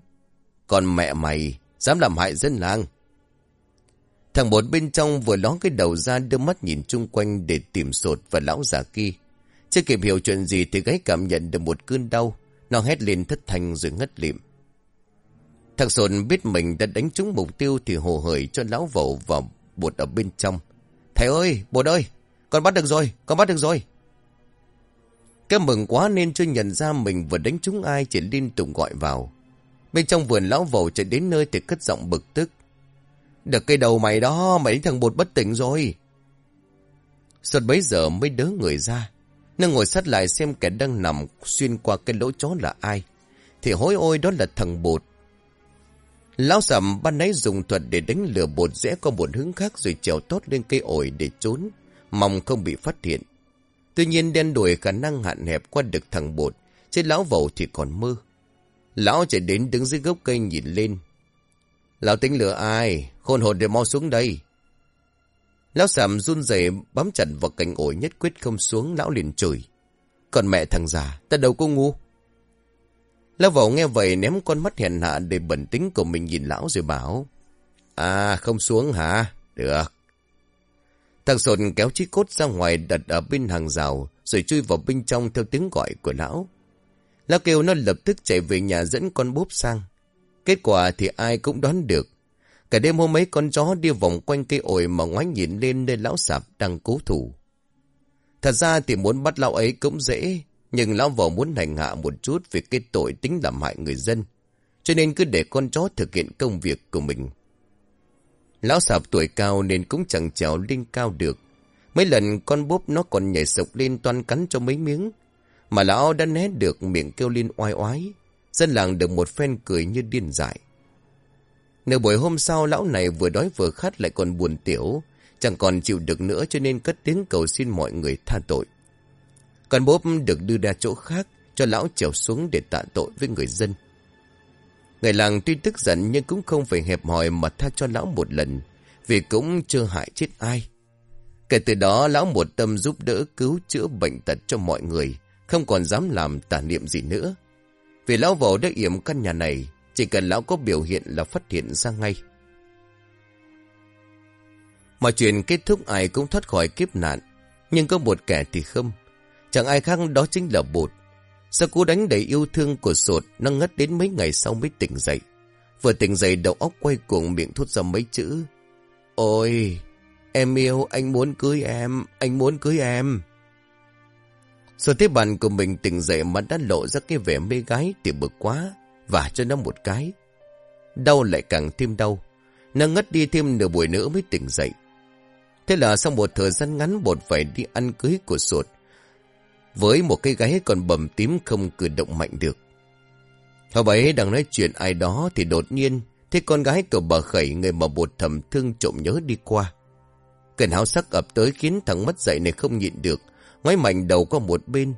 Còn mẹ mày, dám làm hại dân làng. Thằng bột bên trong vừa ló cái đầu ra đưa mắt nhìn chung quanh để tìm sột và lão già kia. Chưa kịp hiểu chuyện gì thì gái cảm nhận được một cơn đau. Nó hét lên thất thanh rồi ngất lịm. Thằng sột biết mình đã đánh trúng mục tiêu thì hồ hởi cho lão vẩu vào bột ở bên trong. Thầy ơi, bột ơi, con bắt được rồi, con bắt được rồi. Cái mừng quá nên chưa nhận ra mình vừa đánh trúng ai chỉ liên tục gọi vào. Bên trong vườn lão vầu chạy đến nơi thì cất giọng bực tức. Được cây đầu mày đó, mày thằng bột bất tỉnh rồi. Suốt bấy giờ mới đớ người ra. Nó ngồi sát lại xem kẻ đang nằm xuyên qua cái lỗ chó là ai. Thì hối ôi đó là thằng bột. Lão sầm ban nãy dùng thuật để đánh lừa bột rẽ qua một hướng khác rồi trèo tốt lên cây ổi để trốn. Mong không bị phát hiện. Tuy nhiên đen đuổi khả năng hạn hẹp qua được thằng bột. Trên lão vầu thì còn mơ. Lão chạy đến đứng dưới gốc cây nhìn lên. Lão tính lửa ai? Khôn hồn để mau xuống đây. Lão sàm run rẩy bám chặt vào cành ổi nhất quyết không xuống. Lão liền chửi. Còn mẹ thằng già, ta đâu có ngu. Lão vầu nghe vậy ném con mắt hèn hạ để bẩn tính của mình nhìn lão rồi bảo. À, không xuống hả? Được. Thằng sột kéo chiếc cốt ra ngoài đặt ở bên hàng rào, rồi chui vào bên trong theo tiếng gọi của lão. Lão kêu nó lập tức chạy về nhà dẫn con búp sang. Kết quả thì ai cũng đoán được. Cả đêm hôm ấy con chó đi vòng quanh cây ổi mà ngoái nhìn lên nơi lão sạp đang cố thủ. Thật ra thì muốn bắt lão ấy cũng dễ, nhưng lão vợ muốn hành hạ một chút vì cái tội tính làm hại người dân. Cho nên cứ để con chó thực hiện công việc của mình. Lão sạp tuổi cao nên cũng chẳng trèo lên cao được. Mấy lần con búp nó còn nhảy sộc lên toan cắn cho mấy miếng. Mà lão đã né được miệng kêu lên oai oái. Dân làng được một phen cười như điên dại. Nửa buổi hôm sau, lão này vừa đói vừa khát lại còn buồn tiểu. Chẳng còn chịu được nữa cho nên cất tiếng cầu xin mọi người tha tội. Con bốp được đưa ra chỗ khác cho lão trèo xuống để tạ tội với người dân. Người làng tuy tức giận nhưng cũng không phải hẹp hòi mà tha cho lão một lần, vì cũng chưa hại chết ai. Kể từ đó lão một tâm giúp đỡ cứu chữa bệnh tật cho mọi người, không còn dám làm tà niệm gì nữa. Vì lão vào đã yểm căn nhà này, Chỉ cần lão có biểu hiện là phát hiện ra ngay. Mọi chuyện kết thúc ai cũng thoát khỏi kiếp nạn. Nhưng có một kẻ thì không. Chẳng ai khác đó chính là bột. Sau cú đánh đầy yêu thương của sột, nó ngất đến mấy ngày sau mới tỉnh dậy. Vừa tỉnh dậy đầu óc quay cuồng miệng thốt ra mấy chữ. Ôi, em yêu, anh muốn cưới em, anh muốn cưới em. Rồi thấy bạn của mình tỉnh dậy mà đã lộ ra cái vẻ mê gái thì bực quá, và cho nó một cái. Đau lại càng thêm đau. Nó ngất đi thêm nửa buổi nữa mới tỉnh dậy. Thế là sau một thời gian ngắn bột phải đi ăn cưới của sột. Với một cái gáy còn bầm tím không cử động mạnh được. Hôm ấy đang nói chuyện ai đó thì đột nhiên thấy con gái của bà khẩy người mà bột thầm thương trộm nhớ đi qua. Cơn háo sắc ập tới khiến thằng mất dậy này không nhịn được, ngoái mạnh đầu qua một bên.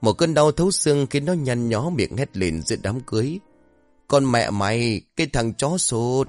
Một cơn đau thấu xương khiến nó nhăn nhó miệng hét lên giữa đám cưới. Con mẹ mày, cái thằng chó sột.